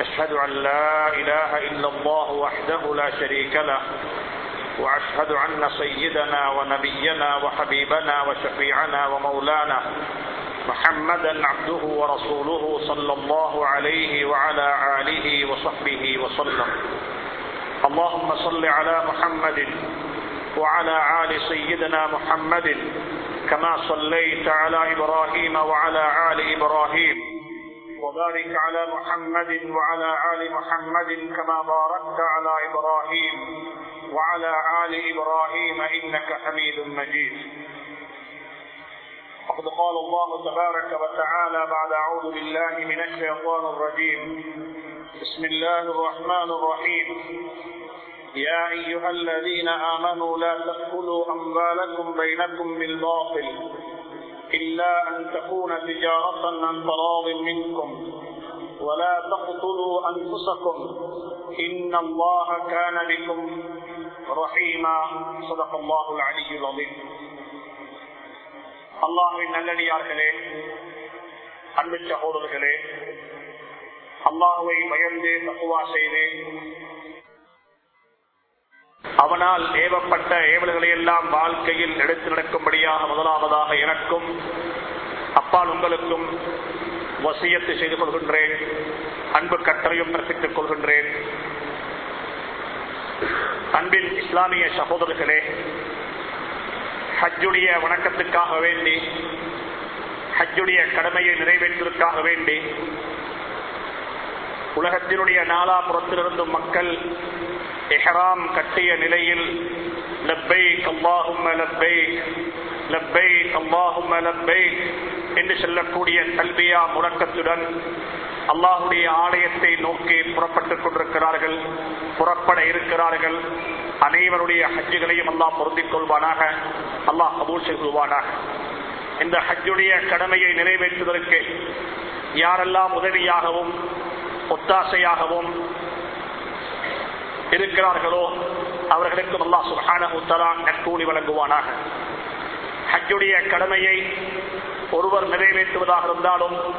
أشهد أن لا إله إلا الله وحده لا شريك له وأشهد أن سيدنا ونبينا وحبيبنا وشفيعنا ومولانا محمدا عبده ورسوله صلى الله عليه وعلى آله وصحبه وسلم. اللهم صل على محمد وعلى آل سيدنا محمد كما صليت على إبراهيم وعلى آل إبراهيم. وبارك على محمد وعلى آل محمد كما باركت على إبراهيم وعلى آل إبراهيم إنك حميد مجيد. وقد قال الله تبارك وتعالى بعد أعوذ بالله من الشيطان الرجيم. بسم الله الرحمن الرحيم. يا أيها الذين آمنوا لا تأكلوا أموالكم بينكم بالباطل. إلا أن تكون تجارة عن تراض منكم ولا تقتلوا أنفسكم إن الله كان بكم رحيما صدق الله العلي العظيم அல்லாஹுவின் நல்லடியார்களே அன்பு சகோதரர்களே அல்லாஹுவை பயந்து தப்புவா செய்து அவனால் ஏவப்பட்ட ஏவல்களை எல்லாம் வாழ்க்கையில் எடுத்து நடக்கும்படியாக முதலாவதாக எனக்கும் அப்பால் உங்களுக்கும் வசியத்து செய்து கொள்கின்றேன். அன்பு கட்டளையும் பிறப்பித்துக் கொள்கின்றேன். அன்பின் இஸ்லாமிய சகோதரர்களே ஹஜ்ஜுடைய வணக்கத்துக்காக வேண்டி ஹஜ்ஜுடைய கடமையை நிறைவேற்றுவதற்காக வேண்டி உலகத்தினுடைய நாலாபுறத்திலிருந்தும் மக்கள் எஹராம் கட்டிய நிலையில் லப்பை அல்லாஹும் லப்பை லப்பை அல்லாஹும் லப்பை என்று சொல்லக்கூடிய கல்வியா முழக்கத்துடன் அல்லாஹுடைய ஆலயத்தை நோக்கி புறப்பட்டுக் கொண்டிருக்கிறார்கள் புறப்பட இருக்கிறார்கள். அனைவருடைய ஹஜ்ஜுகளையும் அல்லாஹ் பொருந்திக் கொள்வானாக அல்லாஹ் கபூர் செய்வானாக இந்த ஹஜ்ஜுடைய கடமையை நிறைவேற்றுவதற்கு யாரெல்லாம் உதவியாகவும் ஒத்தாசையாகவும் இருக்கிறார்களோ அவர்களுக்கும் அல்லா சுகானா நற்கூலி வழங்குவானாக. ஹஜ்ஜுடைய கடமையை ஒருவர் நிறைவேற்றுவதாக இருந்தாலும்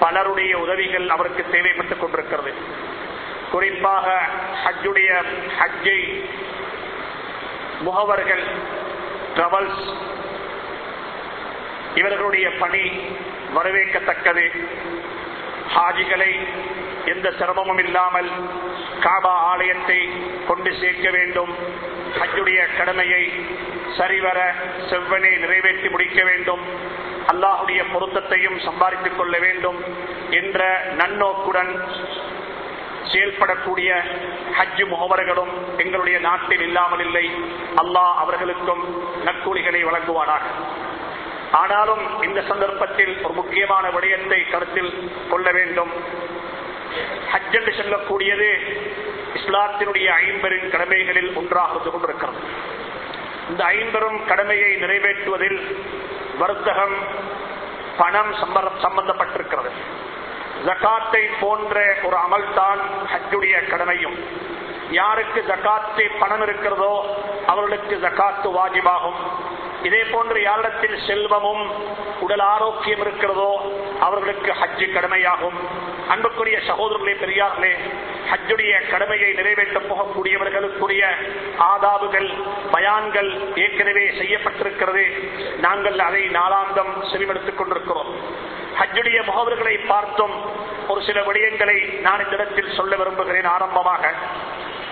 பலருடைய உதவிகள் அவருக்கு தேவைப்பட்டுக் கொண்டிருக்கிறது. குறிப்பாக ஹஜ்ஜுடைய ஹஜ்ஜை முகவர்கள் டிரவல்ஸ் இவர்களுடைய பணி வரவேற்கத்தக்கது. ஹாஜிகளை எந்த சிரமமும் இல்லாமல் காபா ஆலயத்தை கொண்டு சேர்க்க வேண்டும். ஹஜ்ஜுடைய கடமையை சரிவர செவ்வனை நிறைவேற்றி முடிக்க வேண்டும். அல்லாஹுடைய பொருத்தத்தையும் சம்பாதித்துக் கொள்ள வேண்டும் என்ற நன்னோக்குடன் செயல்படக்கூடிய ஹஜ்ஜு முகவர்களும் எங்களுடைய நாட்டில் இல்லாமல் இல்லை. அல்லாஹ் அவர்களுக்கும் நற்கூலிகளை வழங்குவானாக. ஆனாலும் இந்த சந்தர்ப்பத்தில் ஒரு முக்கியமான விடயத்தை கருத்தில் கொள்ள வேண்டும். ஹஜ் என்று சொல்லக்கூடியது இஸ்லாத்தினுடைய ஐம்பெரும் கடமைகளில் ஒன்றாக கொண்டிருக்கிறது. இந்த ஐம்பெரும் கடமையை நிறைவேற்றுவதில் வர்த்தகம் பணம் சம்பந்தப்பட்டிருக்கிறது. ஜக்காத்தை போன்ற ஒரு அமல்தான் ஹஜ்ஜுடைய கடமையும். யாருக்கு ஜக்காத்து பணம் இருக்கிறதோ அவர்களுக்கு ஜக்காத்து வாஜிபாகும். இதே போன்று யாரிடத்தில் செல்வமும் உடல் ஆரோக்கியம் இருக்கிறதோ அவர்களுக்கு ஹஜ்ஜு கடமையாகும். அன்புக்குரிய சகோதரர்களே பெரியார்களே ஹஜ்ஜுடைய கடமையை நிறைவேற்ற போகக்கூடியவர்களுக்குரிய ஆதாபுகள் பயான்கள் ஏற்கனவே செய்யப்பட்டிருக்கிறது. நாங்கள் அதை நாளாந்தம் செவிமடுத்துக் கொண்டிருக்கிறோம். ஹஜ்ஜுடைய முகவர்களை பார்த்தும். ஒரு சில விடயங்களை நான் இந்த இடத்தில் சொல்ல விரும்புகிறேன். ஆரம்பமாக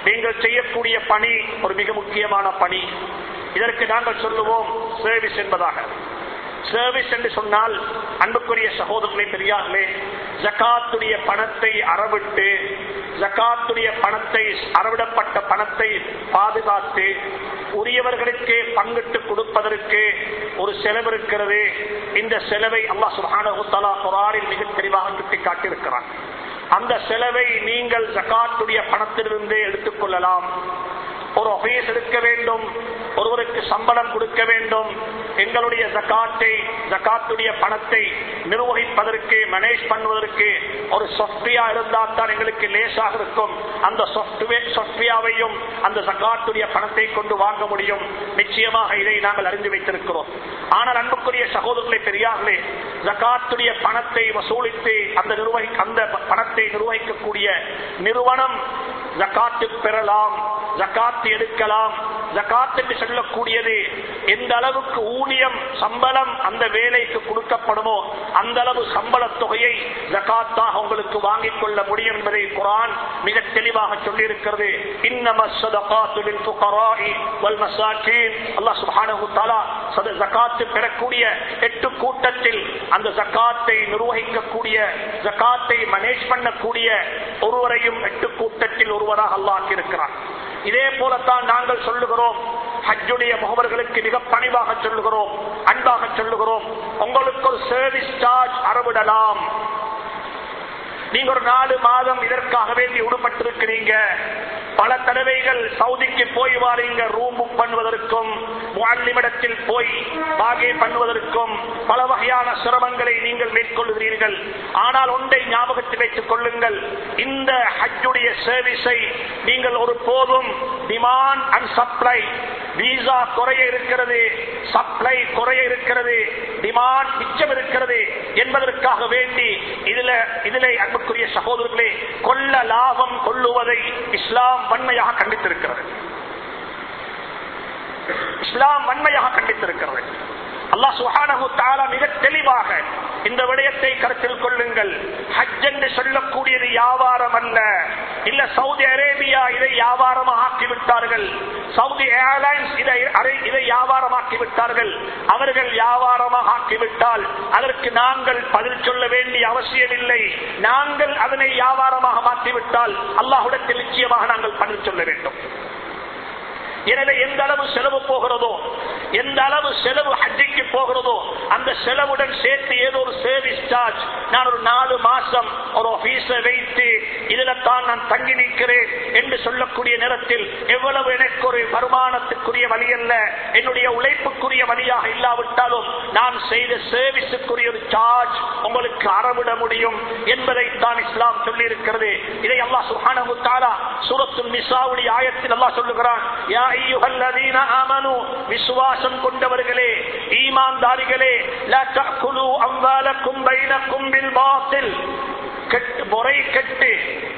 நீங்கள் செய்யக்கூடிய பணி ஒரு மிக முக்கியமான பணி. இதற்கு நாங்கள் சொல்லுவோம் சர்வீஸ் என்பதாக. சர்வீஸ் என்று சொன்னால் அன்புக்குரிய சகோதரர்களே பெரியார்களே ஜக்காத்துடைய பணத்தை அறவிட்டு ஜக்காத்துடைய பணத்தை அறவிடப்பட்ட பணத்தை பாதுகாத்து உரியவர்களுக்கு பங்கிட்டு கொடுப்பதற்கு ஒரு செலவு இருக்கிறது. இந்த செலவை அல்லா சுபான மிக தெளிவாக சுட்டி காட்டியிருக்கிறான் அந்த செலவை நீங்கள் ஜக்காத்துடைய பணத்திலிருந்தே எடுத்துக்கொள்ளலாம் ஒரு ஆபீஸ் எடுக்க வேண்டும் ஒருவருக்கு சம்பளம் கொடுக்க வேண்டும் எங்களுடைய ஜக்காத்தை ஜக்காத்துடைய பணத்தை நிர்வகிப்பதற்கு மேனேஜ் பண்ணுவதற்கு ஒரு சாஃப்ட்வியா இருந்தால் தான் எங்களுக்கு லேசாக இருக்கும். அந்த சாஃப்ட்வேர் சாஃப்ட்வியாவையும் அந்த ஜக்காத்துடைய பணத்தை கொண்டு வாங்க முடியும். நிச்சயமாக இதை நாங்கள் அறிந்து வைத்திருக்கிறோம். ஆனால் அன்புக்குரிய சகோதரர்களை பெரியார்களே ஜக்காத்துடைய பணத்தை வசூலித்து அந்த நிர்வகி அந்த பணத்தை நிர்வகிக்கக்கூடிய நிறுவனம் ஜக்காத்து பெறலாம். ஜக்காத்து எடுக்கலாம். ஜக்காத் என்று சொல்லக்கூடியது எந்த அளவுக்கு ஊதியம் சம்பளம் அந்த வேலைக்கு கொடுக்கப்படுமோ அந்த அளவு சம்பள தொகையை ஜக்காத்தாக உங்களுக்கு வாங்கிக் கொள்ள முடியும் என்பதை குரான் மிக தெளிவாக சொல்லியிருக்கிறது. பெறக்கூடிய எட்டு கூட்டத்தில் அந்த ஜக்காத்தை நிர்வகிக்கக்கூடிய ஜக்காத்தை மேனேஜ் பண்ணக்கூடிய ஒருவரையும் எட்டு கூட்டத்தில் ஒருவராக அல்லாஹ் இருக்கிறார் இதே போலத்தான் நாங்கள் சொல்லுகிறோம். ஹஜ்ஜுடைய முகவர்களுக்கு மிக பணிவாக சொல்லுகிறோம். அன்பாக சொல்லுகிறோம். உங்களுக்கு ஒரு சர்வீஸ் சார்ஜ் அறவிடலாம். நீங்க ஒரு நாலு மாதம் இதற்காக வேண்டி விடுபட்டிருக்கிறீங்க பல தடவைகள் சவுதிக்கு போய் வாரீங்க ரூம் புக் பண்ணுவதற்கும் வாழ்நிமிடத்தில் போய் பாகே பண்ணுவதற்கும் பல வகையான சிரமங்களை நீங்கள் மேற்கொள்கிறீர்கள். ஆனால் ஒன்றை ஞாபகத்தில் வைத்துக் கொள்ளுங்கள். இந்த ஹஜ்ஜுடைய சர்வீஸை நீங்கள் ஒரு போதும் டிமாண்ட் அண்ட் சப்ளை விசா குறைய இருக்கிறது சப்ளை குறைய இருக்கிறது டிமாண்ட் மிச்சம் இருக்கிறது என்பதற்காக வேண்டி இதுல இதில் அன்புக்குரிய சகோதரர்களே கொள்ள லாபம் கொள்ளுவதை இஸ்லாம் வன்மையாக கண்டித்திருக்கிறது. இஸ்லாம் வன்மையாக கண்டித்திருக்கிறது. அல்லா சுஹானஹு மிக தெளிவாக இந்த விடயத்தை கருத்தில் கொள்ளுங்கள். ஹஜ் என்று சொல்லக்கூடியது வியாபாரம் அல்ல. இல்ல சவுதி அரேபியா இதை வியாபாரமாக ஆக்கிவிட்டார்கள். சவுதி ஏர்லைன்ஸ் இதை இதை வியாபாரமாக்கி விட்டார்கள். அவர்கள் வியாபாரமாக ஆக்கிவிட்டால் அதற்கு நாங்கள் பதில் சொல்ல வேண்டிய அவசியம் இல்லை. நாங்கள் அதனை வியாபாரமாக மாற்றிவிட்டால் அல்லாஹுடத்தில் நிச்சயமாக நாங்கள் பதில் சொல்ல வேண்டும். எனவே எந்த அளவு செலவு போகிறதோ எந்த அளவு செலவு ஹஜ்ஜி வேலைக்கு போகிறதோ அந்த செலவுடன் சேர்த்து ஏதோ ஒரு சர்வீஸ் சார்ஜ் நான் ஒரு நாலு மாசம் ஒரு ஆபீஸ வைத்து இதுல தான் நான் தங்கி நிற்கிறேன் என்று சொல்லக்கூடிய நேரத்தில் எவ்வளவு எனக்கு ஒரு வருமானத்துக்குரிய வழி அல்ல. என்னுடைய உழைப்புக்குரிய வழியாக இல்லாவிட்டாலும் நான் செய்த சர்வீஸுக்குரிய ஒரு சார்ஜ் உங்களுக்கு அறவிட முடியும் என்பதை தான் இஸ்லாம் சொல்லி இருக்கிறது இதை அல்லா சுஹானு தாரா சூரத்து நிசாவுடைய ஆயத்தில் அல்லா சொல்லுகிறான் யா ஐயுஹல்லதீன ஆமனு. விசுவாசம் கொண்டவர்களே ஈமான்தாரிகளே பைனக்கும் கெட்டு முறை கெட்டு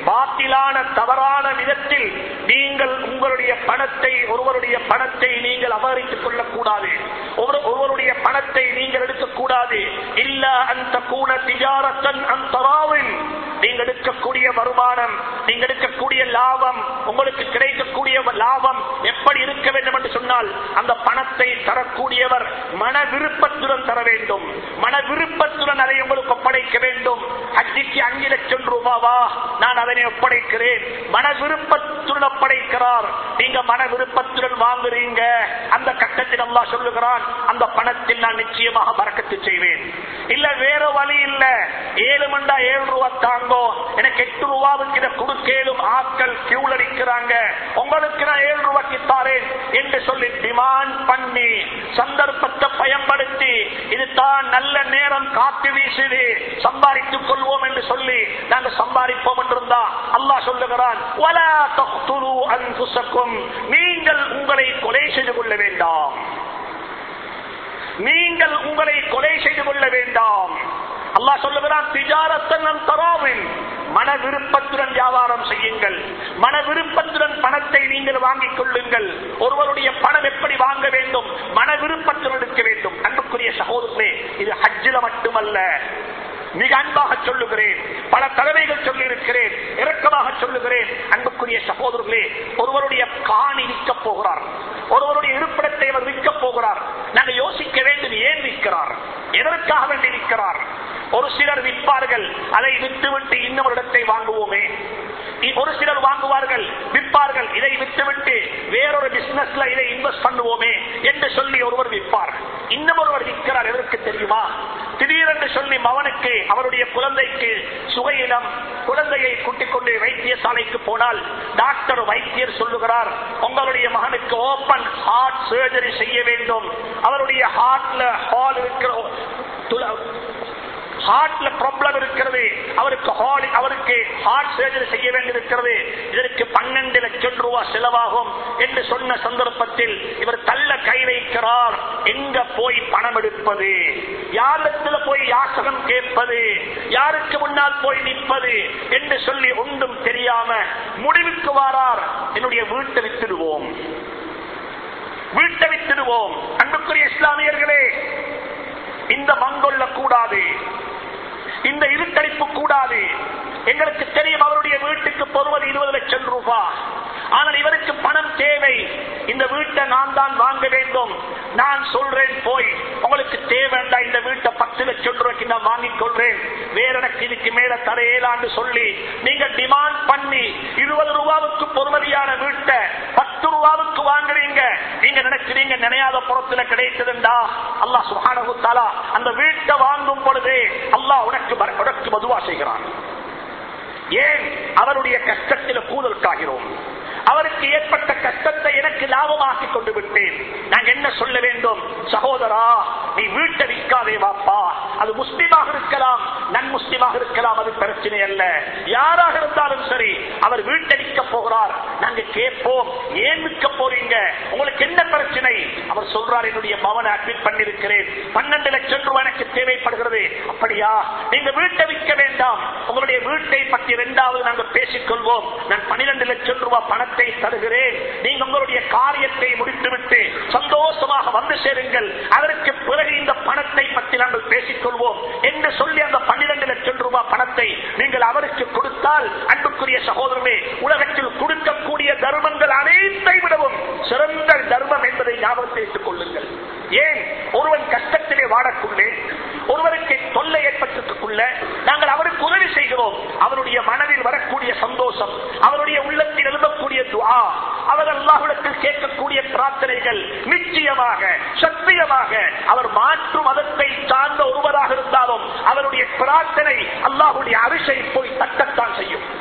பாத்திலான தவறான விதத்தில் நீங்கள் உங்களுடைய பணத்தை ஒருவருடைய பணத்தை நீங்கள் அபகரித்துக் கொள்ளக்கூடாது. ஒருவருடைய பணத்தை நீங்கள் எடுக்கக்கூடாது. இல்ல அந்த கூண திஜாரத்தன் அந்தராவில் நீங்க எடுக்கக்கூடிய வருமானம் நீங்க எடுக்கக்கூடிய லாபம் உங்களுக்கு கிடைக்கக்கூடிய லாபம் எப்படி இருக்க வேண்டும் என்று சொன்னால் அந்த பணத்தை தரக்கூடியவர் மன விருப்பத்துடன் தர வேண்டும். மன விருப்பத்துடன் அதை உங்களுக்கு ஒப்படைக்க வேண்டும். அஜிக்கு அஞ்சு லட்சம் ரூபாவா நான் அதனை ஒப்படைக்கிறேன். மன விருப்பத்துடன் ஒப்படைக்கிறார். நீங்க மன விருப்பத்துடன் வாங்குறீங்க. அந்த கட்டத்தில் அல்லா சொல்லுகிறான் அந்த பணத்தில் நான் நிச்சயமாக பறக்கத்து செய்வேன். இல்ல வேற வழி இல்ல. ஏழு மண்டா ஏழு ரூபா தாங்கோ. எனக்கு எட்டு ரூபாவுக்கு இதை கொடுக்கலும். ஆட்கள் கியூல் அடிக்கிறாங்க உங்களுக்கு நான் ஏழு ரூபாய்க்கு தாரேன் என்று சொல்லி டிமாண்ட் பண்ணி சந்தர்ப்பத்தை பயன்படுத்தி இதுதான் நல்ல நேரம் காத்து வீசுது சம்பாதித்துக் கொள்வோம் என்று சொல்லி நாங்கள் சம்பாதிப்போம் என்றிருந்தா அல்லாஹ் சொல்லுகிறான். நீங்கள் உங்களை கொலை செய்து கொள்ள வேண்டாம். நீங்கள் உங்களை கொலை செய்து கொள்ள வேண்டாம். அல்லா சொல்லுகிறான் திஜாரத்தன் தராவில் மன விருப்பத்துடன் வியாபாரம் செய்யுங்கள். மன விருப்பத்துடன் பணத்தை நீங்கள் வாங்கிக் கொள்ளுங்கள். ஒருவருடைய பணம் எப்படி வாங்க வேண்டும்? மன விருப்பத்துடன் எடுக்க வேண்டும். அன்புக்குரிய சகோதரே இது ஹஜ்ஜில மட்டுமல்ல. மிக அன்பாக சொல்லுகிறேன். பல தலைமைகள் சொல்லியிருக்கிறேன். இறக்கமாக சொல்லுகிறேன். அன்புக்குரிய சகோதரர்களே ஒருவருடைய காணி விற்க போகிறார். ஒருவருடைய இருப்பிடத்தை அவர் விற்க போகிறார். நாங்கள் யோசிக்க வேண்டும் ஏன் விற்கிறார்? எதற்காக வேண்டி விற்கிறார்? ஒரு சிலர் விற்பார்கள் அதை விட்டுவிட்டு இன்னொரு இடத்தை வாங்குவோமே. ஒரு சிலர் வாங்குவார்கள் விற்பார்கள் இதை விட்டுவிட்டு வேறொரு பிசினஸ்ல இதை இன்வெஸ்ட் பண்ணுவோமே என்று சொல்லி ஒருவர் விற்பார். இன்னும் ஒருவர் விற்கிறார் எதற்கு தெரியுமா? திடீரென்று சொல்லி மவனுக்கு அவருடைய குழந்தைக்கு சுகையிடம் குழந்தையை கூட்டிக் கொண்டு வைத்தியசாலைக்கு போனால் டாக்டர் வைத்தியர் சொல்லுகிறார் உங்களுடைய மகனுக்கு ஓபன் ஹார்ட் சர்ஜரி செய்ய வேண்டும். அவருடைய ஹார்ட்ல ஹால் இருக்கிற ஹார்ட்ல ப்ராப்ளம் இருக்கிறது. அவருக்கு ஹால் அவருக்கு ஹார்ட் சர்ஜரி செய்ய வேண்டியிருக்கிறது. இதற்கு பன்னெண்டு லட்சம் ரூபாய் செலவாகும் என்று சொன்ன சந்தர்ப்பத்தில் இவர் தள்ள கை வைக்கிறார். எங்க போய் பணம் எடுப்பது? யாரிடத்துல போய் யாசகம் கேட்பது? யாருக்கு முன்னால் போய் நிற்பது? என்று சொல்லி ஒன்றும் தெரியாம முடிவுக்கு வாரார். என்னுடைய வீட்டை வித்துடுவோம். வீட்டை வித்துடுவோம். அன்புக்குரிய இஸ்லாமியர்களே இந்த மங்கொள்ள கூடாது. இந்த இருட்டடிப்பு கூடாது. எங்களுக்கு தெரியும் அவருடைய வீட்டுக்கு பொறுவது இருபது லட்சம் ரூபாய் ஆனால் இவருக்கு பணம் தேவை. இந்த வீட்டை நான் தான் வாங்க வேண்டும். நான் சொல்றேன் போய். உங்களுக்கு தேவைண்டா இந்த வீட்டை பத்து லட்சம் ரூபாய்க்கு நான் வாங்கிக் கொள்றேன். வேற எனக்கு இதுக்கு மேல தர சொல்லி நீங்க டிமாண்ட் பண்ணி இருபது ரூபாவுக்கு பொறுமதியான வீட்டை பத்து ரூபாவுக்கு வாங்குறீங்க. நீங்க நினைக்கிறீங்க நினையாத புறத்துல கிடைத்ததுண்டா? அல்லாஹ் சுகானகுத்தாலா அந்த வீட்டை வாங்கும் பொழுது அல்லாஹ் உனக்கு உனக்கு மதுவா செய்கிறான். ஏன் அவருடைய கஷ்டத்தில் கூதலுக்காகிறோம் அவருக்கு ஏற்பட்ட கஷ்டத்தை எனக்கு லாபமாக்கி கொண்டு விட்டேன். நாங்க என்ன சொல்ல வேண்டும்? சகோதரா நீ வீட்டை விற்காதே வாப்பா அது முஸ்லிமாக இருக்கலாம் நன் முஸ்லிமாக இருக்கலாம் அது பிரச்சனை அல்ல. யாராக இருந்தாலும் சரி அவர் வீட்டை விற்க போகிறார். நாங்க கேட்போம் ஏன் விற்க போறீங்க? உங்களுக்கு என்ன பிரச்சனை? அவர் சொல்றார் என்னுடைய மவனை அட்மிட் பண்ணிருக்கிறேன் பன்னெண்டு லட்சம் ரூபாய் எனக்கு தேவைப்படுகிறது. அப்படியா? நீங்க வீட்டை விற்க வேண்டாம். உங்களுடைய வீட்டை பற்றி இரண்டாவது நாங்கள் பேசிக்கொள்வோம். நான் பன்னிரண்டு லட்சம் ரூபாய் பணத்தை தருகிறேன். நீங்க உங்களுடைய காரியத்தை முடித்துவிட்டு சந்தோஷமாக வந்து சேருங்கள். அதற்கு பிறகு இந்த பணத்தை பற்றி நாங்கள் பேசிக்கொள்வோம். என்று சொல்லி அந்த பன்னிரண்டு லட்சம் ரூபாய் பணத்தை நீங்கள் அவருக்கு கொடுத்தால் அன்புக்குரிய சகோதரமே உலகத்தில் கொடுக்கக்கூடிய தர்மங்கள் அனைத்தை விடவும் சிறந்த தர்மம் என்பதை ஞாபகத்தை வைத்துக் கொள்ளுங்கள். ஏன்? ஒருவன் கஷ்டத்திலே வாடக்குள்ளே ஒருவருக்கு தொல்லை ஏற்பட்டிருக்குள்ள நாங்கள் அவருக்கு உதவி செய்கிறோம். அவருடைய மனதில் வரக்கூடிய சந்தோஷம் அவருடைய உள்ளத்தில் எழுதக்கூடிய துஆ. அவர் அல்லாஹ்விடத்தில் கேட்கக்கூடிய பிரார்த்தனைகள் நிச்சயமாக சத்தியமாக அவர் மாற்று மதத்தை சார்ந்த ஒருவராக இருந்தாலும் அவருடைய பிரார்த்தனை அல்லாஹுடைய அரிசை போய் தட்டத்தான் செய்யும்.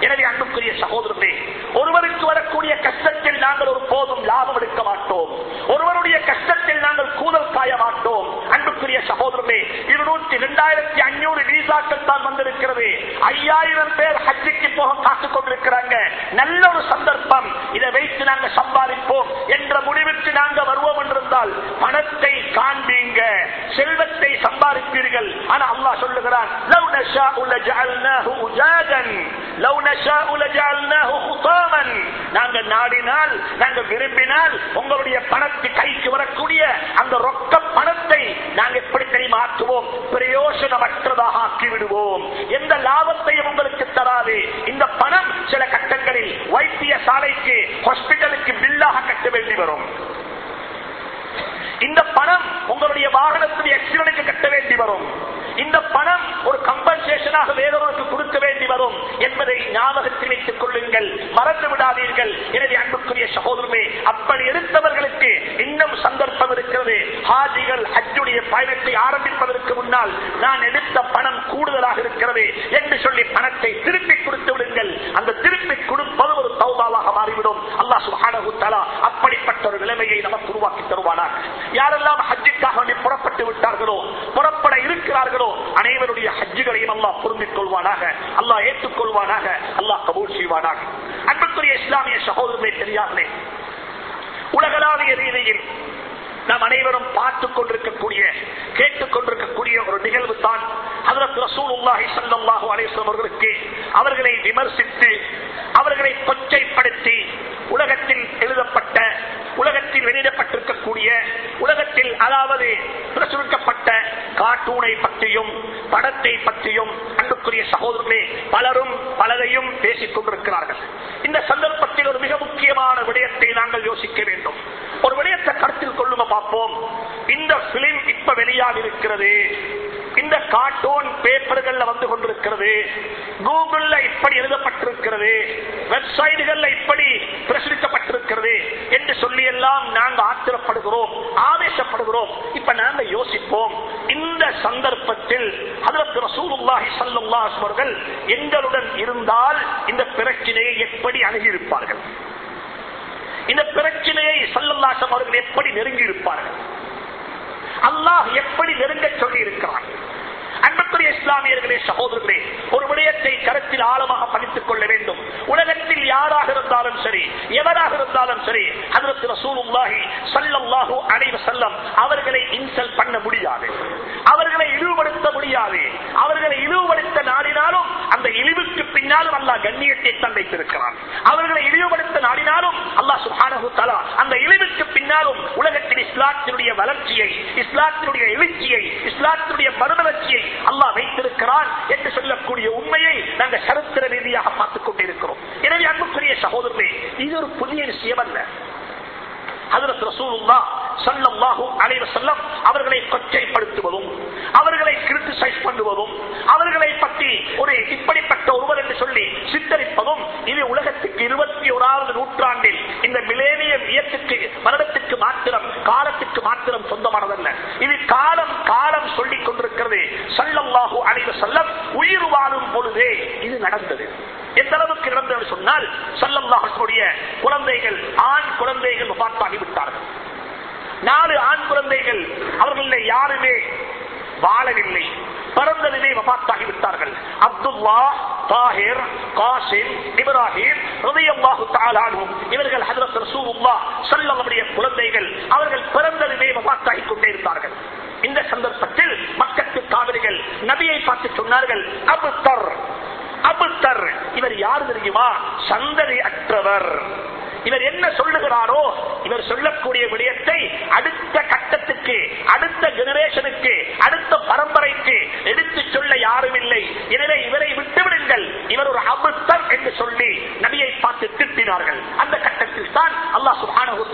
எனவே அன்புக்குரிய சகோதரர்களே ஒருவருக்கு வரக்கூடிய கஷ்டத்தில் நாங்கள் ஒரு போதும் லாபம் எடுக்க மாட்டோம். ஒருவருடைய கஷ்டத்தில் நாங்கள் கூதல் காய மாட்டோம். அன்புக்குரிய சகோதரமே இருநூற்றி இரண்டாயிரத்தி ஐநூறு வீசாக்கள் தான் வந்திருக்கிறது. ஐயாயிரம் பேர் ஹஜ்ஜிக்கு போக காத்துக் கொண்டிருக்கிறாங்க. நல்ல ஒரு சந்தர்ப்பம். இதை வைத்து நாங்கள் சம்பாதிப்போம் என்ற முடிவுக்கு நாங்கள் வருவோம் என்றிருந்தால் பணத்தை காண்பீங்க. செல்வத்தை சம்பாதிப்பீர்கள். ஆனா அல்லா சொல்லுகிறான் நாங்கள் நாடினால் நாங்கள் விரும்பினால் உங்களுடைய பணத்தை கைக்கு வரக்கூடிய அந்த ரொக்க பணத்தை நாங்க எப்படி தெரியுமா ஆக்குவோம் பிரயோசனமற்றதாக ஆக்கி விடுவோம் எந்த லாபத்தையும் உங்களுக்கு தராது? இந்த பணம் சில கட்டங்களில் வைத்திய சாலைக்கு ஹாஸ்பிட்டலுக்கு பில்லாக கட்ட வேண்டி வரும். இந்த பணம் உங்களுடைய வாகனத்துடைய எக்ஸிடனுக்கு கட்ட வேண்டி வரும். இந்த பணம் ஒரு கம்பன்சேஷனாக வேறொருக்கு கொடுக்க வேண்டி வரும் என்பதை ஞாபகத்தில் வைத்துக் கொள்ளுங்கள். மறந்து விடாதீர்கள். எனவே அன்புக்குரிய சகோதரமே அப்படி எடுத்தவர்களுக்கு இன்னும் சந்தர்ப்பம் இருக்கிறது. ஹாஜிகள் அஜுடைய பயணத்தை ஆரம்பிப்பதற்கு முன்னால் நான் எடுத்த பணம் கூடுதலாக இருக்கிறது என்று சொல்லி பணத்தை திருப்பி கொடுத்து விடுங்கள் அந்த திருப்பி கொடுப்பது ஒரு தௌபாவாக மாறிவிடும் அல்லாஹ் சுப்ஹானஹு தஆலா அப்படிப்பட்ட ஒரு நிலைமையை நமக்கு உருவாக்கி தருவானாக யாரெல்லாம் ஹஜ்ஜுக்காக வேண்டி புறப்பட்டு விட்டார்களோ புறப்பட இருக்கிறார்களோ அனைவருடைய ஹஜ்ஜுகளையும் அல்லாஹ் பொருந்திக் கொள்வானாக அல்லாஹ் ஏற்றுக்கொள்வானாக அல்லாஹ் கபூல் செய்வானாக அன்புக்குரிய இஸ்லாமிய சகோதரர்களே தெரியாதே உலகளாவிய ரீதியில் நாம் அனைவரும் பார்த்துக் கொண்டிருக்கக்கூடிய கேட்டுக் கொண்டிருக்கக்கூடிய ஒரு நிகழ்வு தான் அதற்கு ரசூலுல்லாஹி ஸல்லல்லாஹு அலைஹி வஸல்லம் அவர்களுக்கு அவர்களை விமர்சித்து அவர்களை கொச்சைப்படுத்தி உலகத்தில் எழுதப்பட்ட உலகத்தில் வெளியிடப்பட்டிருக்கக்கூடிய உலகத்தில் அதாவது பிரசுரிக்கப்பட்ட கார்ட்டூனை பற்றியும் படத்தை பற்றியும் அன்புக்குரிய சகோதரர்களே பலரும் பலரையும் பேசிக் கொண்டிருக்கிறார்கள். இந்த சந்தர்ப்பத்தில் ஒரு மிக முக்கியமான விடயத்தை நாங்கள் யோசிக்க வேண்டும். ஒரு விடயத்தை கருத்தில் கொள்ளுங்க பார்ப்போம். இந்த பிலிம் இப்ப வெளியாக இருக்கிறது. இந்த கார்ட்டூன் பேப்பர்கள்ல வந்து கொண்டிருக்கிறது. கூகுள்ல இப்படி எழுதப்பட்டிருக்கிறது. வெப்சைட்டுகள்ல இப்படி என்று சொல்லி எல்லாம் நாங்க ஆத்திரப்படுகிறோம் ஆவேசப்படுகிறோம். இப்ப நாங்க யோசிப்போம் இந்த சந்தர்ப்பத்தில் அவர்கள் எங்களுடன் இருந்தால் இந்த பிரச்சனையை எப்படி அணுகியிருப்பார்கள்? இந்த பிரச்சனையை சல்லல்லாசம் அவர்கள் எப்படி நெருங்கி இருப்பார்கள் அல்லாஹ் எப்படி நெருங்க சொல்லி இருக்கிறார்கள் அன்புக்குரிய இஸ்லாமியர்களே சகோதரர்களே ஒரு விடயத்தை கருத்தில் ஆழமாக படித்துக் கொள்ள வேண்டும். உலகத்தில் யாராக இருந்தாலும் சரி எவராக இருந்தாலும் சரி அதற்கு ரசூலுல்லாஹி சல்லல்லாஹு அலைஹி வஸல்லம் அவர்களை இன்சல் பண்ண முடியாது. அவர்களை இழிவுபடுத்த முடியாது. அவர்களை இழிவுபடுத்த நாடினாலும் அந்த இழிவுக்கு பின்னாலும் அல்லா கண்ணியத்தை தான் வைத்திருக்கிறான். அவர்களை இழிவுபடுத்த நாடினாலும் அல்லா சுஹானு தலா அந்த இழிவுக்கு பின்னாலும் உலகத்தில் இஸ்லாத்தினுடைய வளர்ச்சியை இஸ்லாத்தினுடைய எழுச்சியை இஸ்லாத்தினுடைய மறுமலர்ச்சியை அல்லாஹ் வைத்திருக்கிறான் என்று சொல்லக்கூடிய உண்மையை நாங்கள் சரித்திர ரீதியாக பார்த்துக் கொண்டிருக்கிறோம். எனவே அன்புக்குரிய சகோதரர்களே இது ஒரு புதிய விஷயம் அல்ல. ஹதரத் ரசூலுல்லாஹ் ஸல்லல்லாஹு அலைஹி அவர்களை கொச்சைப்படுத்துவதும் அவர்களை கிரிட்டிசைஸ் பண்ணுவதும் அவர்களை பற்றி ஒரு இப்படிப்பட்ட ஒருவர் என்று சொல்லி சித்தரிப்பதும் இது உலகத்துக்கு இருபத்தி ஓராவது நூற்றாண்டில் இந்த மிலேனியம் இயக்கத்துக்கு வருடத்துக்கு மாத்திரம் காலத்துக்கு மாத்திரம் சொந்தமானதல்ல இது காலம் காலம் சொல்லிக் கொண்டிருக்கிறது ஸல்லல்லாஹு அலைஹி வஸல்லம் உயிர் வாழும் பொழுதே இது நடந்தது எந்த அளவுக்கு நடந்தது சொன்னால் சல்லல்லாஹுடைய குழந்தைகள் ஆண் குழந்தைகள் பார்த்தாகிவிட்டார்கள் நாலு ஆண் குழந்தைகள் அவர்களில் யாருமே வாழவில்லை. பிறந்ததுமே வபாத்தாகிவிட்டார்கள் அப்துல்லா தாஹிர் காசிம் இப்ராஹிம் இவர்கள் ஹஜ்ரத் ரசூலுல்லாஹ் ஸல்லல்லாஹு குழந்தைகள் அவர்கள் பிறந்ததுமே வபாத்தாகிக் கொண்டே இருந்தார்கள் இந்த சந்தர்ப்பத்தில் மக்கத்து காவிரிகள் நபியை பார்த்து சொன்னார்கள் அபுத்தர் அபுத்தர் இவர் யார் தெரியுமா? சந்ததி அற்றவர். இவர் என்ன சொல்லுகிறாரோ இவர் சொல்லக்கூடிய விடயத்தை அடுத்த கட்டத்துக்கு அடுத்த ஜெனரேஷனுக்கு அடுத்த பரம்பரைக்கு எடுத்து சொல்ல யாரும் இல்லை. எனவே இவரை விட்டுவிடுங்கள். இவர் ஒரு அபுத்தர் என்று சொல்லி நபியை பார்த்து திட்டினார்கள் அந்த கட்டத்தில் தான் அல்லாஹ் சுப்ஹானஹு